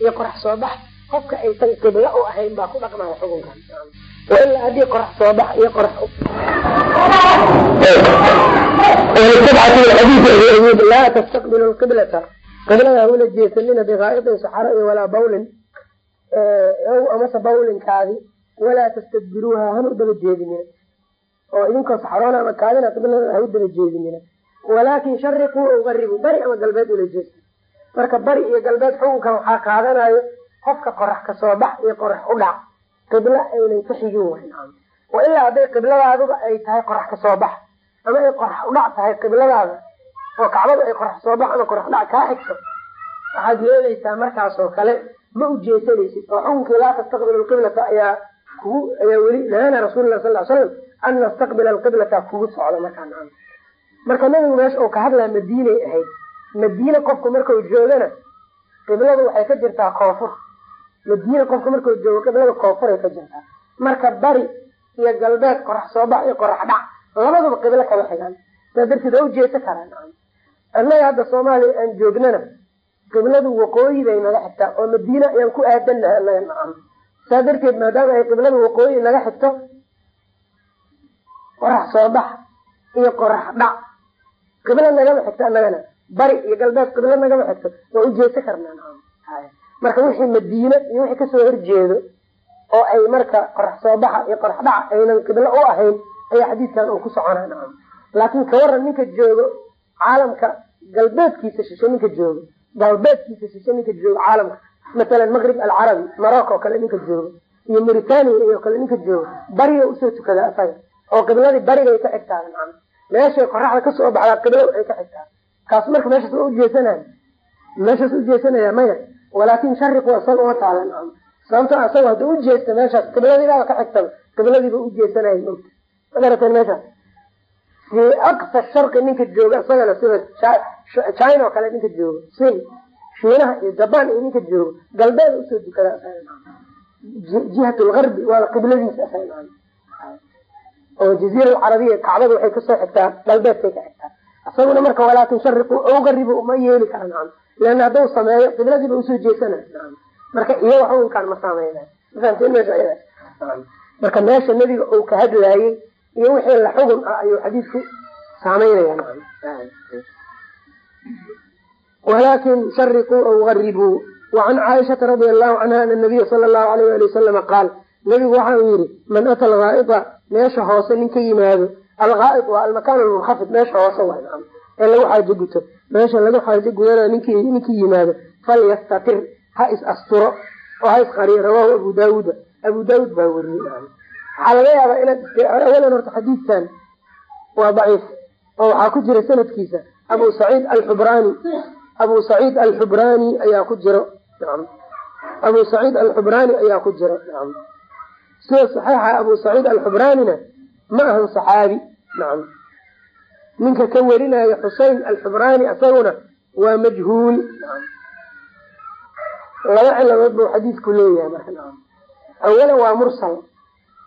[SPEAKER 1] iyo qorax soo bax. Qofka aysan qiblo u ahayn baa ku dhaqmaya xukunkan wailaa haddii qorax soo bax iyo qorax laa tastaqbilu qiblata qiblada hawla jeesanina biqaaidin saxaro iyo walaa bawlin amase bawlinkaadi walaa tastadbiruuha hanu daba jeedinina oo idinkoo saxaroona ama kaadina qiblada ha u daba jeedinina walaakin shariquu aw garibuu bari ama galbeed ula jeesta marka bari iyo galbeed xukunkan waxaa qaadanayo qofka qorax ka soo bax iyo qorax u dhac. Qiblo aynan ka xigin wayn. Wa ilaa hadday qibladaadaba ay tahay qorax ka soo bax ama ay qorax udhac tahay qibladaada oo kacbada ay qorax soo bax ama qorax dhac kaa xigto. Waxaad yeelaysaa markaas oo kale ma ujeesanaysid oo xukunkii laa tastaqbil lqiblata ayaa kugu ayaa weli nahaana rasuulillah sal l slam an nastaqbila alqiblata kugu socdo markaa naam marka nabigu meesha uu ka hadlaa madiinay ahayd madiine qofku markau joogana qibladu waxay ka jirtaa koonfur madiine qofku markau joogo qiblada koonfuray ka jirtaa marka bari iyo galbeed qorax soo bax iyo qorax dhac labaduba qiblo kama xigaan saa darteed waa ujeesa karaan annaga hadda soomaaliya aan joognana qibladu waqooyi bay naga xigtaa oo madiina ayaan ku aadanahay annaga nacam saa darteed maadaama ay qibladu waqooyi naga xigto qorax soo bax iyo qorax dhac. Qiblo nagama xigto annagana. Bari iyo galbeed qiblo nagama xigto. Waa ujeesa karnaa marka wixii madiine iyo wixii ka soo horjeedo oo ay marka qorax soo baxa iyo qorax dhaca aynan qiblo u ahayn ayaa xadiidkan uu ku soconaa nacam laakin kawaran ninka joogo caalamka galbeedkiisa shishe ninka joogo galbeedkiisa shishe ninka joogo caalamka. Masalan maqrib alcarabi morocco o kale ninka joogo iyo mauritania iyo kale ninka joogo bariga u soo tukada asaga oo qibladii barigay ka xigtaa nacam meeshay qoraxda ka soo baxdaa qiblo ay ka xigtaa kaas marka meeshaas waa ujeesanaya meeshaas ujeesanaya maya walaakin shariqu isaga uma taala nacam sababto asaga hadda ujeesta meeshaas qibladiibaaba ka xigtaba qibladiiba ujeesanaya mogta magarateen meeshaas fi aqsa sharqi ninka jooga isagana sida china oo kale ninka joogo sin shiinaha iyo jaban iyo ninka joogo galbeed u soo dukada jihat lgarbi waa qibladiisa oo jaziira alcarabiya kacbada waxay ka soo xigtaa galbeedkay ka xigtaa isaguna marka walaakin shariqu ow garibu uma yeeli kara nacam leana hadduu sameeyo qibladiiba u soo jeesana nacam marka iyaga xukunkaan ma saameyna mafahamteen meesha iyada marka meesha nebiga uu ka hadlaayey iyo wixii la xugun ah ayuu xadiidku saameynaya walakin shariquu aw garibuu wacan caaishata radia allahu canha ana nabiya sala allahu alayh ali wasalama qaal nabigu waxa uu yihi man ata alghaa'ida meesha hoose nin ka yimaado alghaa'id waa almakaan almunkhafid meesha hoose waa ee lagu xaajo guto meesha lagu xaajo gudana ninkii ninkii yimaado falyastatir ha is asturo oo ha isqariyo rawahu abu daawuuda abu daawuud baa weriyey waxaa laga yaabaa inaad awalan horta xadiidkan waa daciif oo waxaa ku jira sanadkiisa. Abu saciid alxubraani abu saciid alxubraani ayaa ku jiro abu saciid alxubraani ayaa ku jiro sida saxiixa abu saciid alxubraanina ma ahan saxaabi. Nacam ninka ka werinayo xusein alxubraani isaguna waa majhuul. Laba ciladood buu xadiidku leeyahay marka. Nacam awalan waa mursal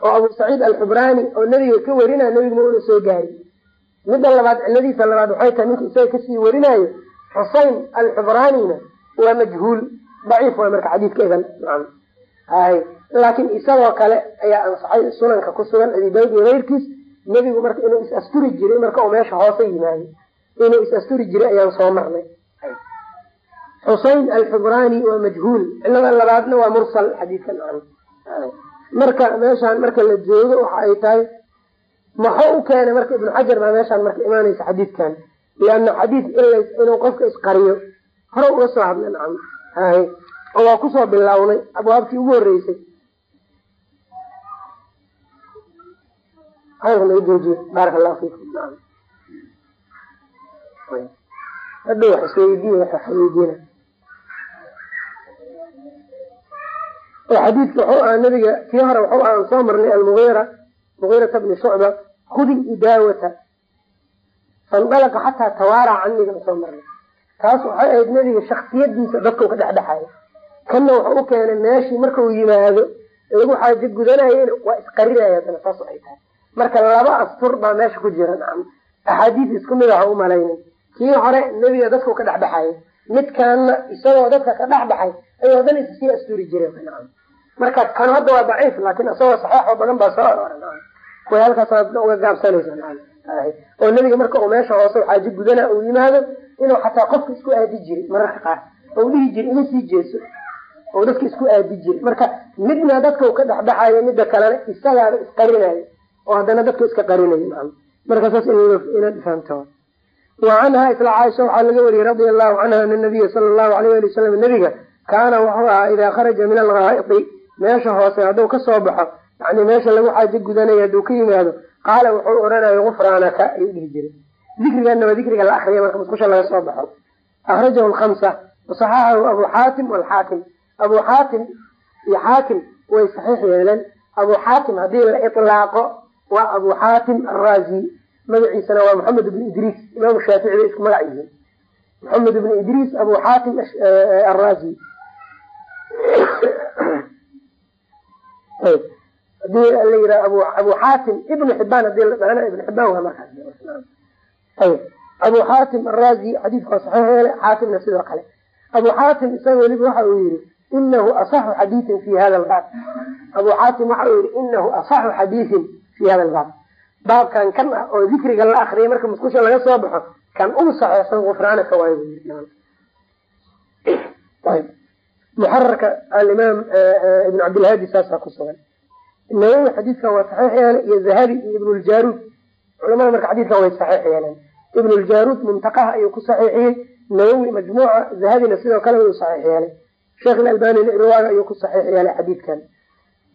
[SPEAKER 1] oo abu saciid alxubraani oo nebiga ka werinaya nebiga ma una soo gaari midda labaad ciladiisa labaad waxay tahay ninka isaga ka sii werinaayo xusein alxubraanina waa majhuul. Daciif waa marka xadiidka idan nacam hay laakiin isagoo kale ayaa ansaxay sunanka ku sugan abi daawud iyo keyrkiis nebigu marka inuu is asturi jiray marka uu meesha hoose yimaado inuu is asturi jiray ayaan soo marnay. Xusein alxubraani waa majhuul cilada labaadna waa mursal xadiidka nacam marka meeshaan marka la joogo waxa ay tahay maxuu u keenay marka ibnu xajar baa meeshaan marka imaanaysa xadiidkan liana xadiid inuu qofka isqariyo hore uga soo hadlay nacam waa ku soo bilownay abwaabtii ugu horeysay hadalka naga joojiye baaraka allahu fiikum naam hadhow wax isweydiiye wax waxweydiina oo xadiidka wuxuu ahaa nabiga kii hore wuxuu ahaa soo marnay almugira mugiirata bni shucba khudi idaawata soo marnay taas waxay ahayd nebiga shaksiyadiisa dadka u ka dhexdhexayo kanna wuxuu u keenay meeshii markau yimaado lagu xaajo gudanayena waa isqarinaya adana saas ay tahay marka laba astur baa meesha ku jira axaadiis isku mid ah umalaynay kii hore nebiga dadkau ka dhexdhexayo midkaana isagoo dadka ka dhexbaxay ayuu haddana issii asturi nacam marka kan hadda waa daciif laakin isagoo saxeix oo badan baa soo way halkaas uga gaabsanaysa nacam oo nebiga marka uu meesha hoose xaajo gudana uu yimaado inuu xataa qofka isku aadi jiray mararka qaar. Ou dhihi jiray ima sii jeeso. Oo dadka isku aadi jiray. Marka midna dadka u ka dhexbaxayo midda kalena isagaaba isqarinayo oo haddana dadka iska qarinayo nacam marka saas inaad fahamta wa isla caaisha waxaa laga wariyey radia allahu canha ana nabiya sala allahu alayh ali wasalam nebiga kaana wuxuu ahaa idaa kharaja min alghaa'idi meesha hoose hadduu ka soo baxo yani meesha lagu xaajo gudanayo hadduu ka yimaado qaala wuxuu odhanayo gufraanaka ayuu dhihi jiray. Dikrigana waa dikriga la akriya marka musqusha laga soo baxo. Akhrajahu lkamsa wasaxaxahu abu xaatim walxaakim. Abu xaatim iyo xaakim way saxiix yeeleen. Abu xaatim haddii la ilaaqo waa abu xaatim araazi magaciisana waa maxamed ibn idriis imaam shaafici bay isku magac yihiin. Maxamed ibn idriis abu xaatim araazi haddii la yiraha abu abu xaatim ibnu xibaan haddii la dhahana ibnu xibaan waa markaas. Abu xaatim araazi xadiidka waa saxiix xaatimna sidoo kale. Abu xaatim isaga weliba waxa uu yihi inahu asaxu xadiiin fi hada lbaab abu xaatim waxa uu yihi inahu asaxu xadiiin fi hada lbaab baabkan kan ah oo dikriga la akriyay marka musqusha laga soo baxo kan ugu saxeexsan gufraanaka waay muxararka alimaam ibn cabdilhaadi saasaa ku sugan. Nawowi xadiidkan waa saxiix yeelay iyo zahabi iyo ibnuljaruud culamada marka xadiidkan way saxiix yeeleen ibnuljaruud muntaqaha ayuu ku saxiixiyey nawowi majmuuca zahabina sidoo kale wuu saxiix yeelay sheekh ilalbanina irwaaga ayuu ku saxiix yeelay xadiidkan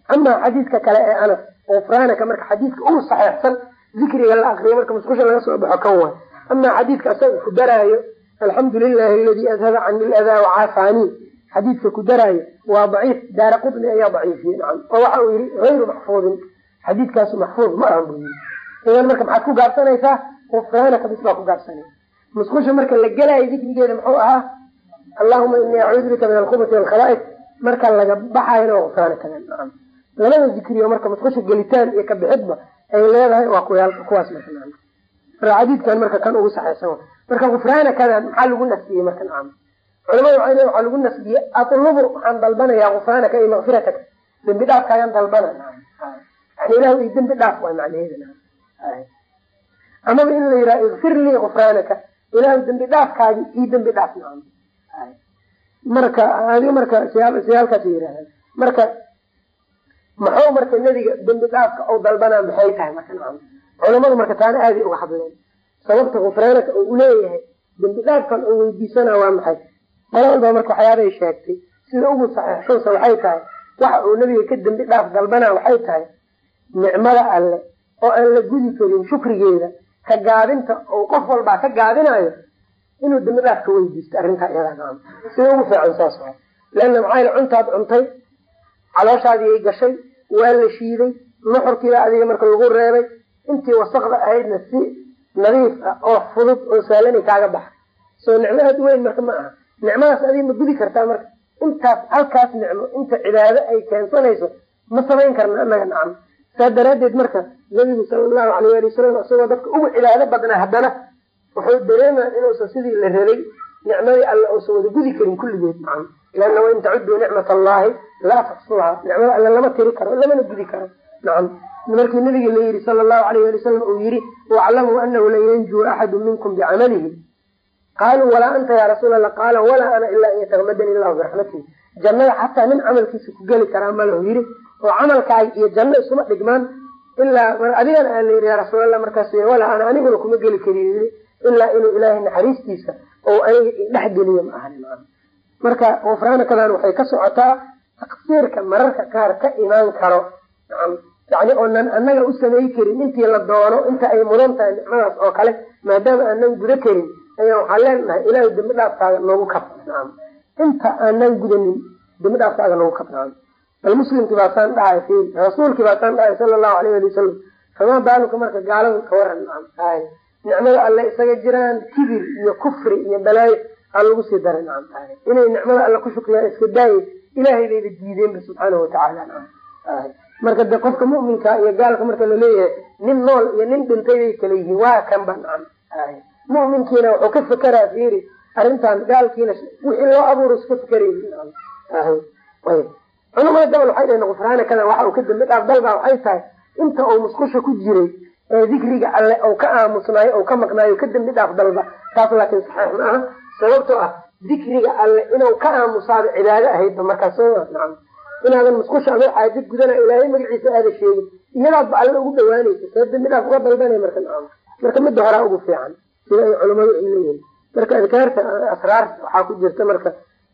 [SPEAKER 1] amaa xadiidka kale ee anas gufraanaka marka xadiidka ugu saxeexsan dikriga la akriyo marka musqusha laga soo baxo kan waay amaa xadiidka asaga ku daraayo alxamdu lilahi aladi adhaba cani ladaa wacaafaanii xadiidka ku daraayo waa daciif daara qutni ayaa daciifiyey nacam. Oo waxa uu yihi hayru maxfuudin. Xadiidkaasu maxfuud ma ahan buu yii idan marka maxaad ku gaabsanaysaa gufraanaka bis baa ku gaabsanaysa musqusha marka la gelaayo dikrigeeda muxuu ahaa allahuma inii acuudu bika min alkhubuti walkhaba'is marka laga baxayona waa gufraanaka nacam labada dikriyo marka musqusha gelitaan iyo ka bixidba ay leedahay waa kuwaas xadiidkan marka kan ugu saxeysan marka gufraanakadan maxaa lagu nasbiyey marka nacam culamada waxay leeyihiin waxaa lagu nasbiyey atlubu waxaan dalbanayaa gufraanaka iyo makfirataka dembi dhaafkaagan dalbana yani ilahu dembi dhaaf waay macnaheeda amaba in la yidhaha ikfir lii kufraanaka ilaahu dambi dhaafkaagi io dambi dhaaf marka adi marka siyaalkaas yihahda marka maxuu marka nebiga dambi dhaafka ou dalbanaa maxay tahay marka culamadu marka taana aaday uga hadleen. Sababta kufraanaka oo uleeyahay dambi dhaafkan oo weydiisana waa maxay? Qolo walba marka waxyaabay sheegtay sida ugu saxiixsansa waxay tahay waxa uu nebiga ka dambi dhaaf dalbanaa waxay tahay nicmada alle oo aan la gudi karin shukrigeeda ka gaabinta oo qof walbaa ka gaabinayo inuu dambi dhaaf ka weydiisto arrintaa nacam sida ugu fiican saas waa leanna maxaa cuntaad cuntay calooshaadii gashay waa la shiiday nuxurkiibaa adiga marka lagu reebay intii wasakda ahaydna si nadiif ah oo fudud oo saalani kaaga baxa soo nicmo weyn marka ma aha. Nicmadaas adiga ma gudi kartaa marka. Intaas halkaas nicmo inta cibaado ay keensanayso ma samayn karna anaga nacam. Saa daraadeed marka nabigu sala allahu alayh ali wasalam isagoo dadka ugu cibaado badnaa haddana wuxuu dareemaa inuusan sidii la rabay nicmadii alle uusan wada gudi karin kulligeed nacam. Leanna wain tacuduu nicmat allahi laa taxsuha nicmada alle lama tiri karo lamana gudi karo. Nacam. Markii nabiga la yihi sala allahu alayh ali wasalam uu yihi waclamuu anahu lan yanjuu axadu minkum bicamalihi qaaluu walaa anta ya rasuul allah qaala walaa ana ilaa an yatagamadani illahu biraxmatihi jannada xataa nin camalkiisa ku geli karaa malahu yiri oo camalkaaga iyo janno isuma dhigmaan ilaa adigana la yidhi ya rasuulallah markaas walaa ana aniguna kuma geli karin. Yii ilaa inuu ilaahay naxariistiisa oo aniga dhex geliyo ma ahan marka kufraanakadan waxay ka socotaa taqsiirka mararka qaar ka imaan karo. Yani oonan anaga u samay karin intii la doono inta ay mudan tahay nicmadaas oo kale maadaama aanan guda karin ayaa waxaan leenahay ilaahay dambi dhaafkaaga noogu kab inta aanan gudanin dambi dhaafkaaga noogu kab bal muslimkii baa saan dhahay rasuulkii baa saan dhahay sala allahu alayh ali wasalam famaa baaluka marka gaalada ka waran? Nicmada alle isaga jiraan kibir iyo kufri iyo balaayo aa lagu sii daray inay nicmada alle ku shukriyaan iska daaye ilaahay bayba diideenba subxaanahu watacaala marka de qofka mu'minka iyo gaalka marka la leeyahay nin nool iyo nin dhintay bay kala yihiin waa kanba nacam mu'minkiina wuxuu ka fekeraa fiiri arrintan gaalkiina wixii loo abuuro iska fekerayy culamada gobol waxay dhaheen kufraana kada waxa uu ka dambi dhaaf dalbaa waxay tahay inta uu musqusha ku jiray ee dikriga alle ou ka aamusnaayo ou ka maqnaayo ka dambi dhaaf dalba taas laakiin saxiix ma aha sababtoo ah dikriga alle inuu ka aamusaado cibaado ahaydba markaas soo nacam. Inaadan musqusha adoo xaajo gudana ilaahay magaciisa aada sheegin. Iyadaadba alle ugu dhawaanaysa see dambi uga dalbanay marka marka midda horaa ugu fiican sida ay culamadu ay leeyihiin marka adkaarta asraar waxaa ku jirta marka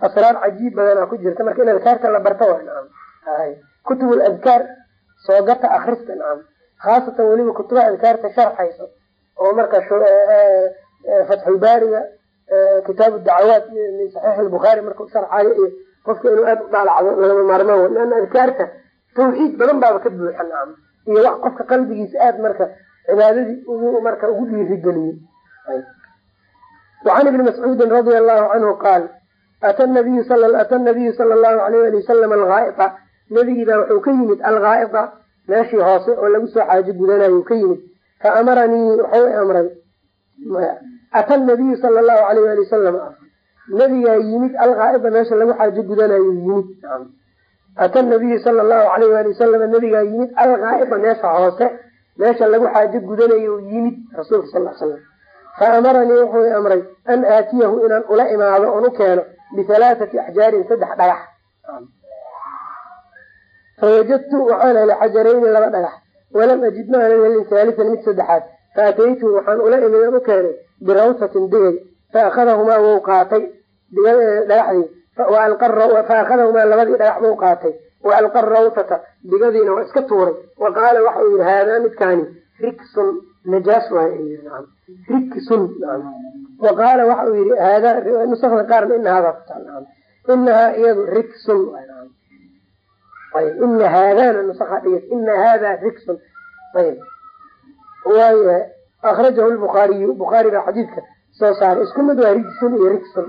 [SPEAKER 1] asraar cajiib badanaa ku jirta. Marka in adkaarta la barto waa nacam. Kutubul adkaar soo gata nacam. Khaasatan weliba kutubaha adkaarta sharxayso oo marka fatxulbaariga kitaabu dacawaat min saxiix lbukhaari markau sharxayo iyo qofka inuu aada u dhaalacdo lagama maarmaan leana adkaarta tawxiid badan baaba ka buuxa nacam iyo wax qofka qalbigiisa aada marka cibaadadii ugu marka ugu dhiirigeliyey wacan ibni mascuudin radia allahu canhu qaal ata nabiyu ata nabiyu sala allahu alayh ali wasalam alghaa'ita nabigiibaa wuxuu ka yimid alghaa'ita meeshii hoose oo lagu soo xaajo gudanayo ka yimid. Fa amaranii waxau amray ata nabiyu sala allahu alayh ali wasalam nabigaa yimid alghaa'ida meesha lagu xaajo gudanayo yimid ata nabiyu sala allahu alayh ali wasalam nabigaa yimid alghaa'ida meesha hoose meesha lagu xaajo gudanayo yimid rasuulka sal slam fa amaranii wuxuu amray an aatiyahu inaan ula imaado oon u keeno bihalaathati axjaarin saddex dhagax fawajadtu waxaan helay xajarayni laba dhagax walam ajid ma helin haalisan mid saddexaad faataytuhu waxaan ula imid aan u keenay birawsatin degay faakadahumaa wou qaatay dhagaxdii faakadahumaa labadii dhagax buu qaatay wa alqa rawsata digadiina waa iska tuuray wa qaala waxa uu yihi haadaa midkaani riksun najaas riksun wa qaala waxa uu yihi haadaa nusakda qaarna taal inahaa iyadu riksun ina haadana nusaa ina hada riksun. Ayb waayahay akrajahu lbukhaariyu bukhaari baa xadiidka soo saaray isku mid waa rijsun iyo riksun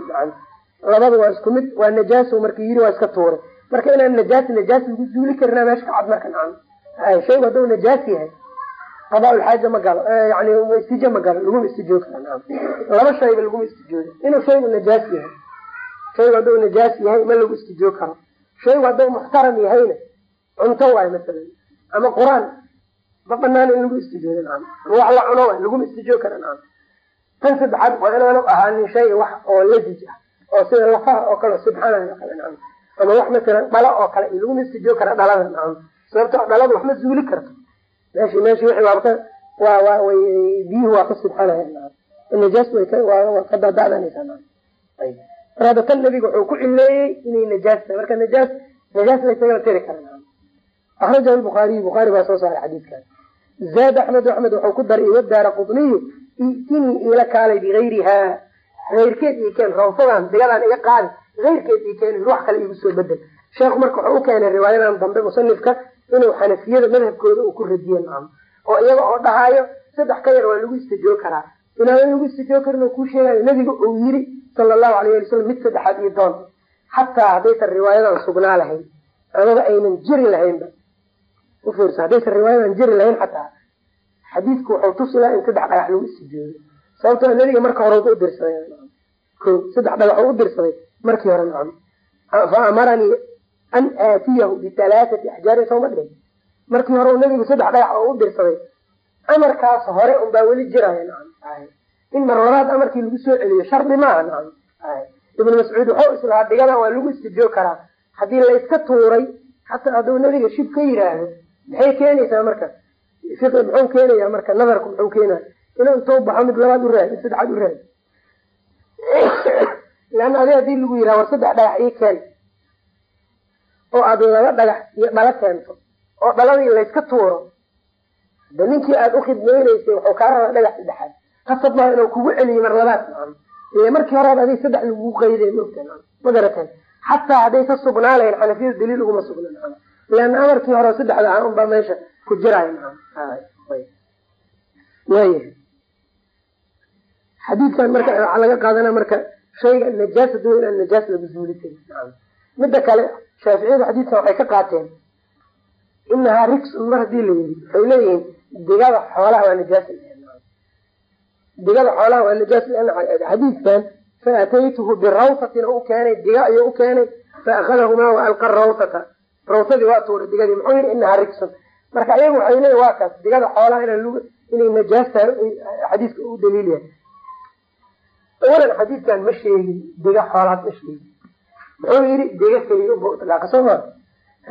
[SPEAKER 1] labada waa isku mid waa najaaso marka yiri waa iska tuuray marka inaan najaas najaas lagu zuuli karnaa meesha ka cad marka nacam shaygu hadduu najaas yahay qadaa-ulxaaja ma galo yani istijo ma galo laguma istijoo kara nacam laba shayba laguma istijooda inuu shaygu najaas yahay shaygu hadduu najaas yahay ma lagu istijoo karo shaygu hadduu muxtaram yahayna cunto waay masalan ama qur'aan ma banaana in lagu ama wax la cuno laguma istijoo kara nacam tan saddexaad waa inaanu ahaanin shay wax oo lasij ah oo sida lafaha oo kale subxaana kale ama wax masalan dhala oo kale laguma istijoo kara dhalada nacam sababto dhalada wax ma zuuli karto. Meeshi meeshi wixii waabka waa waa way biyuhu waa ka subxanaya najaas way ka nacam ayb mar hadda tan nabiga wuxuu ku cileeyey inay najaas tahay. Marka najaas najaas la isagala tiri kara akrajahu lbukhaariyu bukhaari baa soo saaray xadiidkan zaad axmed axmed wuxuu ku daray wadaara qutniyu itinii ila kaalay bigayriha ayrkeed ii keen rawsadan digadan iga qaadi ayrkeed ii keen ruux kale igu soo bedel sheekhu marka wuxuu u keenay riwaayadan dambe musanifka inuu xanafiyada madhabkooda uu ku radiye oo iyaga oo dhahaayo saddex ka yar waa lagu istijoo karaa inaadan lagu istijoo karin oo kuu sheegayo nabiga uu yiri sala allahu alayh ali salam mid saddexaad iyo doon xataa haddaysan riwaayadan sugnaa lahayn amaba aynan jiri lahaynba ufiirsa haddaysan riwaayadan jiri lahayn xataa. Xadiidku wuxuu tusi laha in saddex dhagax lagu istijoodo sababtoo nabiga marka hore u dirsaday. Ko saddex dhagax u dirsaday markii hore nacam. Fa amaranii an aatiyahu bitalaaati axjaarin sawma dhihin markii hore nabigu saddex dhagax oo u amarkaas hore unbaa weli jiraya nacam. In mar amarkii lagu soo celiyo shardi maaha nacam. Ibnu mascuud wuxuu islahaa dhigadan waa lagu istijoo karaa. Haddii layska tuuray xataa hadduu nabiga shib ka yiraahdo maxay keenaysaa marka? Muxuu keenaya marka nadarku muxuu keenaya inuu intuu baxo mid labaad u raadi saddexaad u raadi. Leanna adi haddii lagu yiraha war saddex dhagax ii keen. Oo aad laba dhagax iyo dhala keento oo dhaladii layska tuuro de ninkii aada ukhidmaynaysay wuxuu kaa rabaa dhagax saddexaad. Qasab maa inuu kugu celiyo mar labaad ile markii horead adig saddex lagu qayday mogta ma garateen xataa hadday ka sugnaa lahayn xanafiyada daliil uguma sugna leanna amarkii hore saddexda ah unbaa meesha ku jiraayo nacam waayahay xadiidkan marka waxaa laga qaadana marka shayga najaas haduu inaan najaas lagu zuuli karin. Midda kale shaaficiyadu xadiidkan waxay ka qaateen inahaa riksun mar haddii la yiri waxay leeyihiin digada xoolaha waa najaas digada xoolaha waa najaas xadiidkan fa ataytuhu birawsatin u keenay diga ayuu u keenay. Fa akhadahumaa rawsadii waa tuuray digadii muxuu yihi inahaa riksun marka ayagu waxay leeyihiin waa kaas digada xoolaha ina inay najaas xadiiska u daliil yahay. Awalan xadiidkan ma sheegin diga xoolaad ma sheegin. Muxuu yihi diga keliya uba itlaaqa soo ma?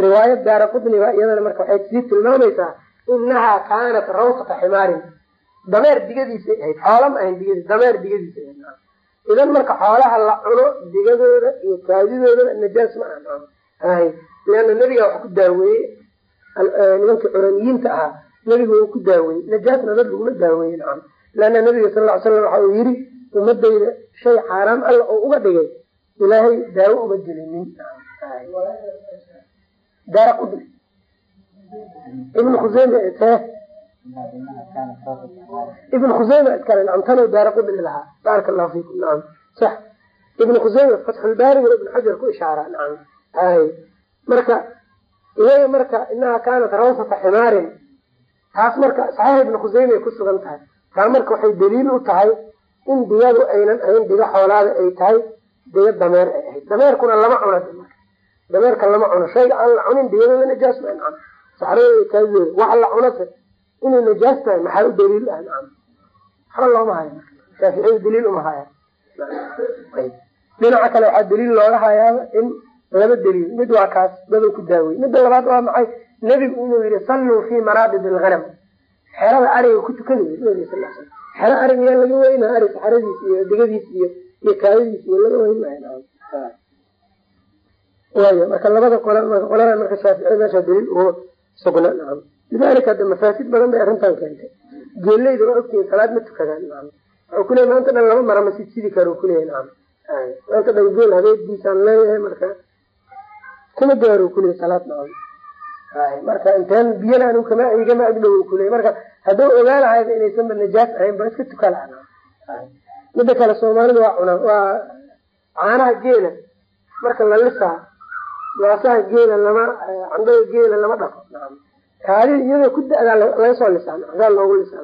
[SPEAKER 1] Riwaayad daara qudniba iyadana marka waxay sii tilmaamaysaa inahaa kaanat rawsata ximaarin. Dameer digadiisay ahayd xoola ma ahayn digadiis dameer digadiisay ahayd idan marka xoolaha la cuno digadooda iyo kaadidoodana najaas ma aha hay leana nebiga wax ku daaweeyey nimankii curaniyiinta ahaa nebiga wuu ku daaweeyey najaasna dad laguma daaweeye nacam. Leana nebiga sal ly slam waxa uu yiri ummadayda shay xaaraam alla oo uga dhigay ilaahay daawo uma gelinin daara ibn khuseyme tee. Ibn khuseyme iskale nacam tanuu daara lahaa. Baaraka allahu fiikum nacam. Sax. Ibn khuseyme fatxulbaari wa ibn xajar ku ishaara nacam. Hay marka iyaga marka inaha kaanat rawsata ximaarin. Taas marka saxiix ibn khuseyme ay ku sugan tahay. Taa marka waxay daliil u tahay in digadu aynan ahayn diga xoolaada ay tahay diga dameer ay ahayd. Dameerkuna lama cuno dameerka lama cuno. Shayga aan la cunin digadooda najaas ma nacam saxradooda kaadidooda waxa la cunase inay najaas tahay maxaa u daliil ah nacam waxba looma hayo shaaficiyadu daliil uma haya dhinaca kale waxaa daliil looga hayaaba in laba daliil mid waa kaas daduu ku daawey. Midda labaad waa maxay? Nebigu inuu yihi salluu fii maraabid alghanam. Xerada ariga ku tukada nabiga sal slam xero arig yaa laga weynaa arig saxradiis iyo digadiis iyo iyo kaadadiis iyo laga weyn marka labada qole qolada marka shaafici meesha daliil uma sugna nacam lidalika hadda mafaasid badan bay arrintan keentay. Geeleyda waa ogtihiin salaad ma tukadaan waxuu kuleeyay maanta dhan lama mara masjid sidi karo kuleeyahy nacam maanta dhan geel habeediisaan leeyahay marka kuma gaaro kuleeyay salaad nacam marka inteen biyana anu kama igama agdhow kuleeyay marka hadduu ogaanahayba inaysanba najaas ahayn ba iska tuka laha kale soomaalida waa cunaa waa caanaha geela. Marka la lisaa waasaha geela lama candada geela lama dhaqo. Kaadi iyadoo ku da-daa laga soo lisaa saa loogu lisaa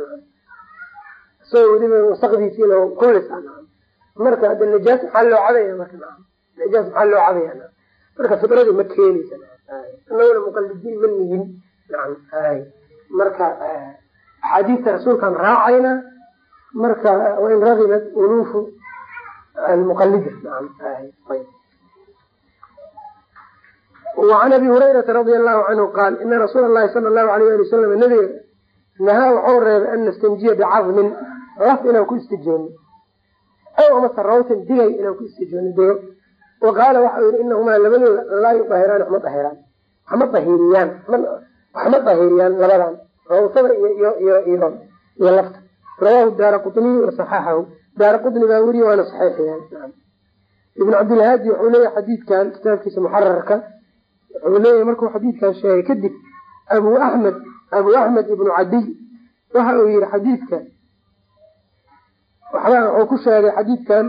[SPEAKER 1] isagoo weliba wasaqdiisii loo ku lisaa marka hadda najaas maxaa loo cabaya marka najaas maxaa loo cabaya marka fidradi ma keenaysa. Anaguna muqalidiin ma nihin marka axaadiista rasuulkaan raacayna marka wain ragibat ulufu almuqalida وعn abi hurayrata radi allahu canhu qaal ina rasuula lahi sala lahu alayh ali wasalam nabiga nahaa waxau reebay an nastanjiya bicadmin laf inaan ku istijoono aw amase rawtin digay inaan ku istijoono digo wa qaala waxau yihi inahumaa labadooda laa yudahiraan waxma dahiraan waxma dahiriyaan waxma dahiriyaan labadan rawtada iyo lafta rawahu daara qutniy wasaxaxahu daara qutni baa weriye waana saxiixiyaan ibn cabdilhaadi wuxuu leeyahy xadiidkan kitaabkiisa muxararka wuxuu leeyahy markuu xadiidkan sheegay kadib abu axmed abu axmed ibnu cadiy waxa uu yihi xadiidka waxba wuxuu ku sheegay xadiidkan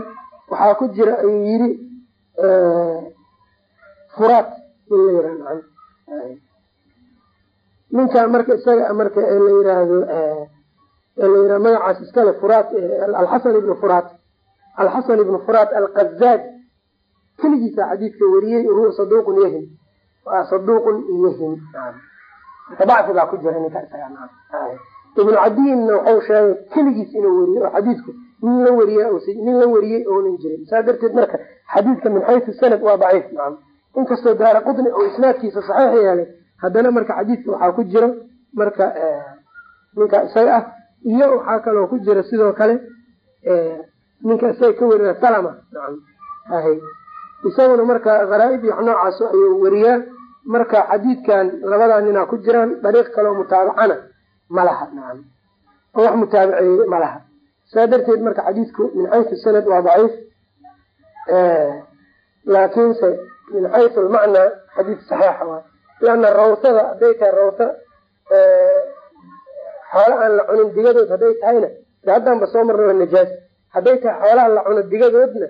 [SPEAKER 1] waxaa ku jira ayuu yihi furaat in la yihah ninkan marka isaga marka la yiraahdo la yirah magacaas iskale furaat alxasan ibnu furaat alxasan ibnu furaat alqazaaj keligiisa xadiidka weriyey huwa saduuqun yahim waa saduuqun yahim bacfi baa ku jira ninka isaga ibnu cadiyinna waxau sheegay keligiis inuu weriye oo xadiidku nin la weriy nin la weriyey oonan jirin saa darteed marka xadiidka min xaysu sanad waa daciif nacam inkastoo daara qutni oo isnaadkiisa saxiix yeelay haddana marka xadiidka waxaa ku jiro marka ninka isaga ah iyo waxaa kaloo ku jira sidoo kale ninka isaga ka weriya salama ahay. Isaguna marka haraaib iyo noocaas ayuu weriyaa marka xadiidkan labadaa ninaa ku jiraan dariiq kaleo mutaabacana ma laha nacam oo wax mutaabaceeye ma laha saa darteed marka xadiidku min xaysu sanad waa daciif laakiinse min xaysu lmacnaa xadiid saxiixa waay leanna rawtada hadday tahay rawta xoolo aan la cunin digadood hadday tahayna de haddaanba soo marna waa najaas. Hadday tahay xoolaha la cuno digadoodna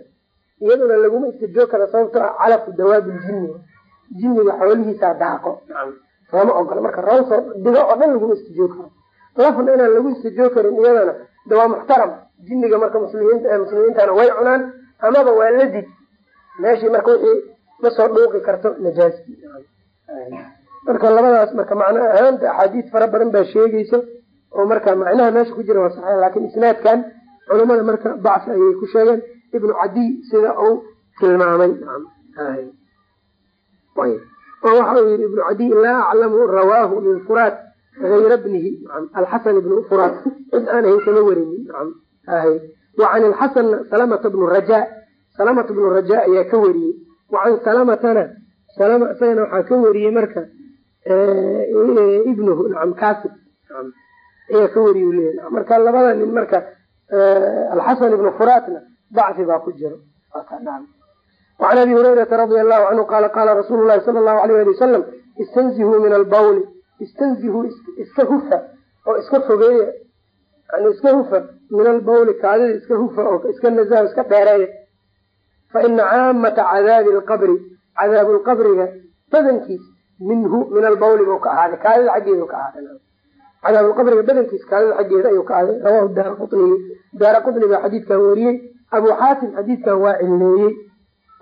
[SPEAKER 1] iyaduna laguma istijoo kara sababto ah calafu dawaabiljinni jinniga xoolihiisaa daaqo. Lama ogola. Marka rawto digo oo dhan laguma istijoo karo lafna inaan lagu istijoo karin iyadana de waa muxtaram jinniga marka muslimiinta muslimiintana way cunaan amaba waa ladid meeshii marka wixii ma soo dhuuqi karto najaasti marka labadaas marka macno ahaanta axaadiis fara badan baa sheegeysa oo marka macnaha meesha ku jira waa saxiix laakin isnaadkan culamada marka dacfi ayay ku sheegeen. Ibnu cadiy sida uu tilmaamay. Oo waxa uu yihi ibnu cadiy laa aclamu rawaahu min ayra bnihi alxasan ibnu furaat cid aan ahayn kama werinin wa can ilxasanna salamata bnu raja salamata bnu raja ayaa ka weriyey wa can salamatana salama isagana waxaa ka weriyey marka ibnuhu nacam kasib ayaa ka weriy leya marka labada nin marka alxasan ibnu furaatna dacfi baa ku jiro wacan abi hurayrata radia allahu canhu qaala qaala rasuulu lahi sala allahu alayh ali wasalam istanzihuu min albawli istanzihuu iska hufa oo iska fogeeya yani iska hufa min albawli kaadida iska hufa oo iska nazaho iska dheereeya fa ina caamata cadaabi alqabri cadaabu lqabriga badankiis minhu min albawli buu ka ahaaday kaadida xaggeeda ka ahaaday cadaabulqabriga badankiis kaadida xaggeeda ayuu ka ahaaday rawahu daara qutniy daara qutni baa xadiidkan weriyey abu xaatim xadiidkan waa cileeyey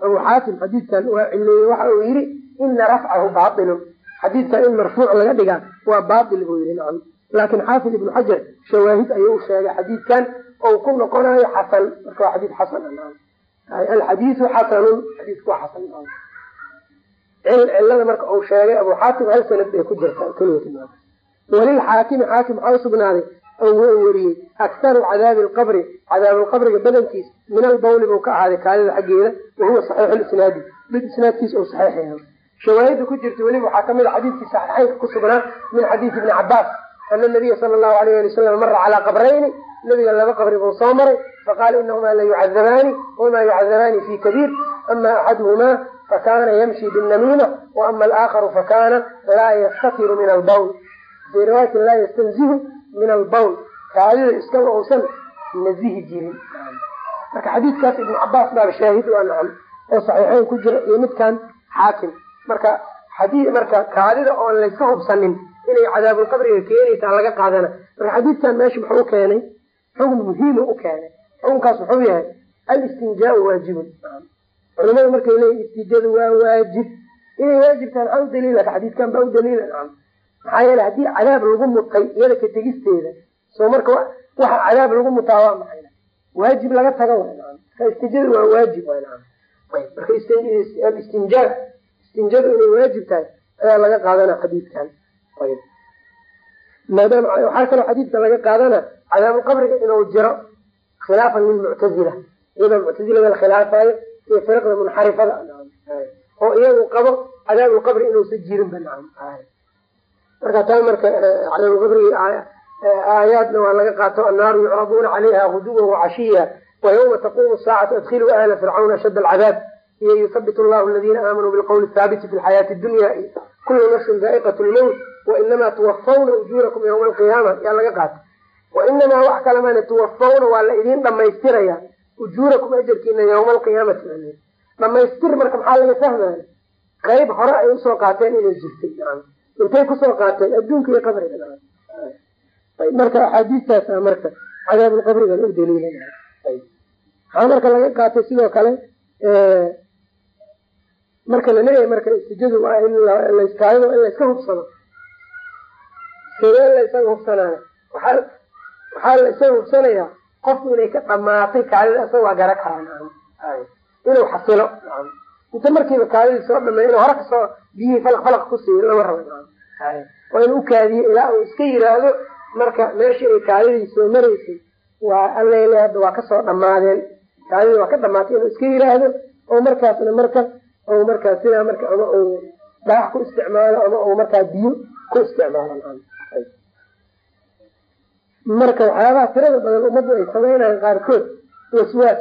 [SPEAKER 1] abu xaatim xadiidkan waa cileeyey waxa uu yihi ina rafcahu baailun xadiidkan in marfuuc laga dhigaa waa baail buu yihi nacam. Laakin xaafid ibnu xajar shawaahid ayuu u sheegay xadiidkan ou ku noqonayo xasan. Marka waa xadiid xasan alxadiisu xasanun xadiisku waa xasan cilada marka uu sheegay abu xaatim hal sanad bay ku jirtaa keliya walilxaakimi xaakim waxaa usugnaaday weriyey aktaru cadaabi lqabri cadaabuulqabriga badankiis min albawli buu ka ahaaday kaadida xaggeeda wahuwa saxiixu lisnaadi mid isnaadkiisa uu saxiix shawaahida ku jirta weliba waxaa ka mid a xadiidkii saxiixaynka ku sugnaa min xadiisi ibni cabaas ana nabiya sala allahu alayh ali wasalam mara calaa qabrayni nabiga laba qabri buu soo maray faqaala inahumaa la yucadabaani wamaa yucadabaani fi kabiir ama axaduhumaa fakana yamshi binamiima waama alaakharu fakana laa yastatiru min albawl. Fi riwaayatin laa yastanzihu min albawl. Kaadida iskaba uusan nazihi jirin. Marka xadiidkaas ibnu cabaas baaba shaahid waa nacam oo saxiixeyn ku jira iyo midkan xaakim marka xadii marka kaadida oon layska hubsanin inay cadaabulqabriga keenaysaa laga qaadana marka xadiidkan meesha muxuu ukeenay xukun muhiima u keenay. Xukunkaas wuxuu yahay alistinjaau waajibun. Culamadu markay leeyihiin istijadu waa waajib. Inay waajibtaan maxaa u daliila xadiidkan baa u daliila maxaa yeele haddii cadaab lagu mutay iyada ka tegisteeda soo marka waxa cadaab lagu mutaa waa maxay? Waajib laga taga marka istijada waa waajib marka istinjaa istinjadu inay waajib tahay ayaa laga qaadana xadiidkan. Maadaama waxaa kaloo xadiidka laga qaadana cadaabulqabriga inuu jiro khilaafan lilmuctazila iyadoo muctazilada la khilaafayo iyo firaqda munxarifada. Oo iyagu qabo cadaabulqabri inuusan jirin ba marka taa marka cadaabulqabriga aayaadna waa laga qaato annaaru yucraduuna calayha guduwa wacashiya wayawma taqumu saacatu adkhiluu ahla fircauna ashadda alcadaab iyo yuthabit llahu aladiina aamanuu bilqawli thaabiti fi lxayaati dunya kulu nafsin daa'iqat lmowt wainamaa tuwafawna ujuurakum yawma alqiyaama yaa laga qaata wainamaa wax kale mana tuwafawna waa la idiin dhamaystiraya ujuurakum ajarkiina yawma alqiyaamati dhamaystir marka maxaa laga fahmaya qayb hore ay u soo qaateen inay jirtay intay ku soo qaateen adduunka iyo qabriga marka axaadiistaas marka cadaabulqabrigan u daliila marka laga qaatay sidoo kale marka la leeyahay marka istijadu waa in laskaado in layska hubsado. Sidee la isaga waxaa la isaga hubsanayaa qofku inay ka dhamaatay kaadida isaga waa karaa inuu xasilo inta markiiba kaadidii soo dhamey inuu hore ka soo biyihii falaq falaq ku siiyo lama rabo waa inuu ukaadiyo ilaa uu iska yiraahdo marka meeshii ay kaadidii soo maraysay waa allele hadda waa ka soo dhamaadeen. Kaadidii waa ka dhamaatay inuu iska yiraahdo oo markaasna marka o markaas sidaa marka ama uu dhagax ku isticmaalo ama uu markaa biyo ku isticmaalo. Marka waxyaabaha tirada badan ummaddu ay samaynayan qaarkood waswaas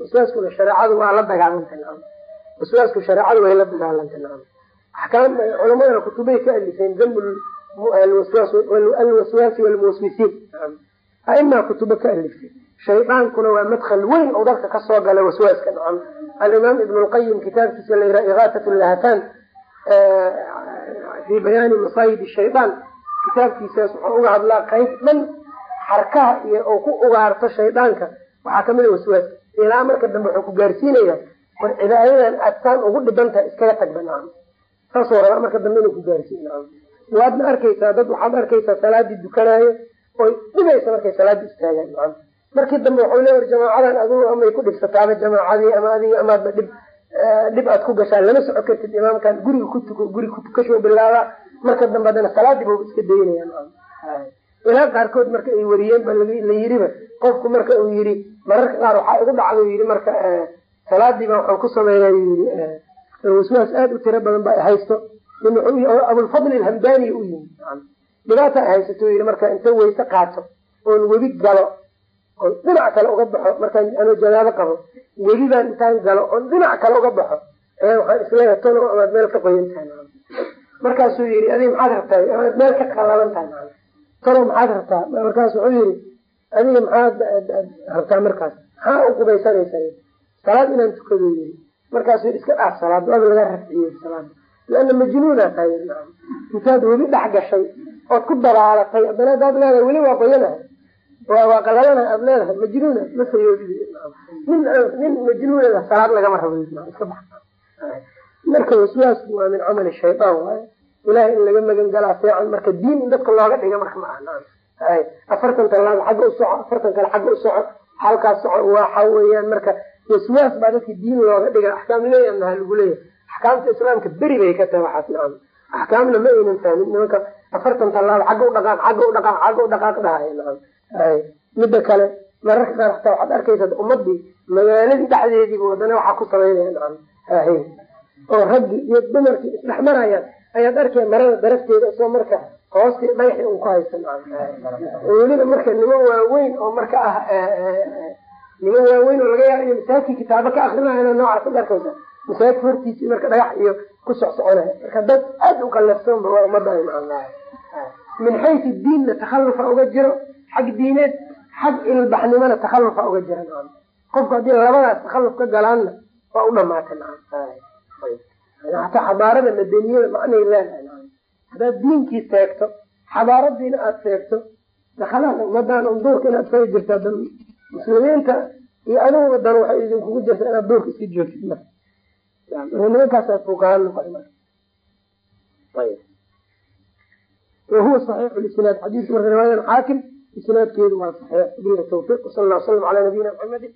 [SPEAKER 1] waswaaskuna shareecadu waa la dagaalantay waswaasku shareecadu way la dagaalantay axkaam culamadana kutubay ka alifeen damb alwaswaasi walmuwaswisiin. Aimaa kutubo ka aliftay shaydaankuna waa madkhal weyn oo dadka ka soo gala waswaaska nacam alimaam ibn lqayim kitaabkiisa la yiraha igaatat lahafan fi bayaani masaayid shaydaan kitaabkiisaas wuxuu uga hadlaa qayb dhan xarkaha iyo oo ku ugaarto shaydaanka waxaa ka mid a waswaaska. Ilaa marka dambe wuxuu ku gaarsiinaya war cibaadadan aad saan ugu dhiban tahay iskaga tag banaan saasuu rabaa marka dambe inuu ku gaarsiin waadna arkaysaa dad waxaad arkaysaa salaadii dukanaayo oy dhibaysa markay salaada istaagaan markii dambe waxau le war jamaacadan adigu amay ku dhibsataaba jamaacadii ama adiga amaadba dhib dhib aad ku gashaan lama soco kartid imaamkan guriga ku tuko guri kutukasho bilaaba marka dambe haddana salaadii ba iska daynaya ilaa qaarkood marka ay wariyeen ba la yiriba qofku marka uu yiri mararka qaar waxaa igu dhacda yiri marka salaadiiba waxaan ku sameeya yiri waswaas aada u tiro badan ba haysto. Abulfadl alhamdani u yimi dhibaata ay haysato yii marka inta weyse qaato oon webi galo oon dhinac kale uga baxo. Markaan anoo janaabo qabo welibaan intaan galo oon dhinac kale uga baxo ayaa waxaan is leeyahay tano amaad meel ka qoyan tahay markaasuu yii adig maxaad rabtaa? Amaad meel ka qalaban tahay tano maxaad rabtaa? Markaas wuxuu yiri adiga maxaad rabtaa markaas? Maxaa u qubaysanaysa salaad inaan tukado yii iska dhaaf salaad waaba laga rafciyey salaada lana majnuuna tahay intaad weli dhex gashay ood ku dabaalatay haddana hadaad leedahay weli waa qoyanahay waa qalalanahay aad leedahay majnuuna ma sayoodi nin nin majnuunada salaad lagama rabo marka waswaasku waa min camali shaydaan waaye. Ilahay in laga magan galaa fiican marka diin in dadka looga dhiga marka ma aha afartan talaad xagga u soco afartan kale xagga u halkaas soco waxa weeyaan marka waswaas baa dadka diin looga dhiga axkaam leeyanaha lagu leeyahay? Axkaamta islaamka beri bay ka tahay waxaas nacam. Axkaamna ma aynan fahmin nimanka afartan tallaab xagga u dhaqaaq xagga u dhaqaaq xagga u dhaqaaq dhahay nacam midda kale mararka qaar hataa waxaad arkaysa ummadii magaaladii dhexdeediiba wadana waxaa ku ahe oo raggi iyo dumarkii isdhex marayaan ayaad arkaya marada darafteeda isoo marka hoostii dhagaxi un ku haysa weliba marka niman waaweyn oo marka ah niman waaweyn oo laga yaaba iyo masaajidkii kitaabo ka akrinayana noocaas ad arkaysa masaajidka hortiisii marka dhagax iyo ku socsoconaya marka dad aada u qalafsanba waa ummadda min xaysu diinna takhalufa uga jiro xag diineed xag ilbaxnimona takhalufa uga jira qofku haddii labadaas takhalluf ka galaanna waa u dhamaatay hataa xabaarada madaniyada macnay leedahay haddaad diinkii seegto xabaaradiina aada seegto dakalaas ummadaan un duurka inaad saga jirta dan muslimiinta iyo aduguba dan waxay idinkugu jirta inaad duurka iska joogtid marka nimankaasa fuqahaan noqon wahuwa saxiixu lisnaad. Xadiiska marka riwaayadan xaakim isnaadkeedu waa saxiix. Bihi tawfiiq wasala allah wasalam calaa nabiyina maxamedin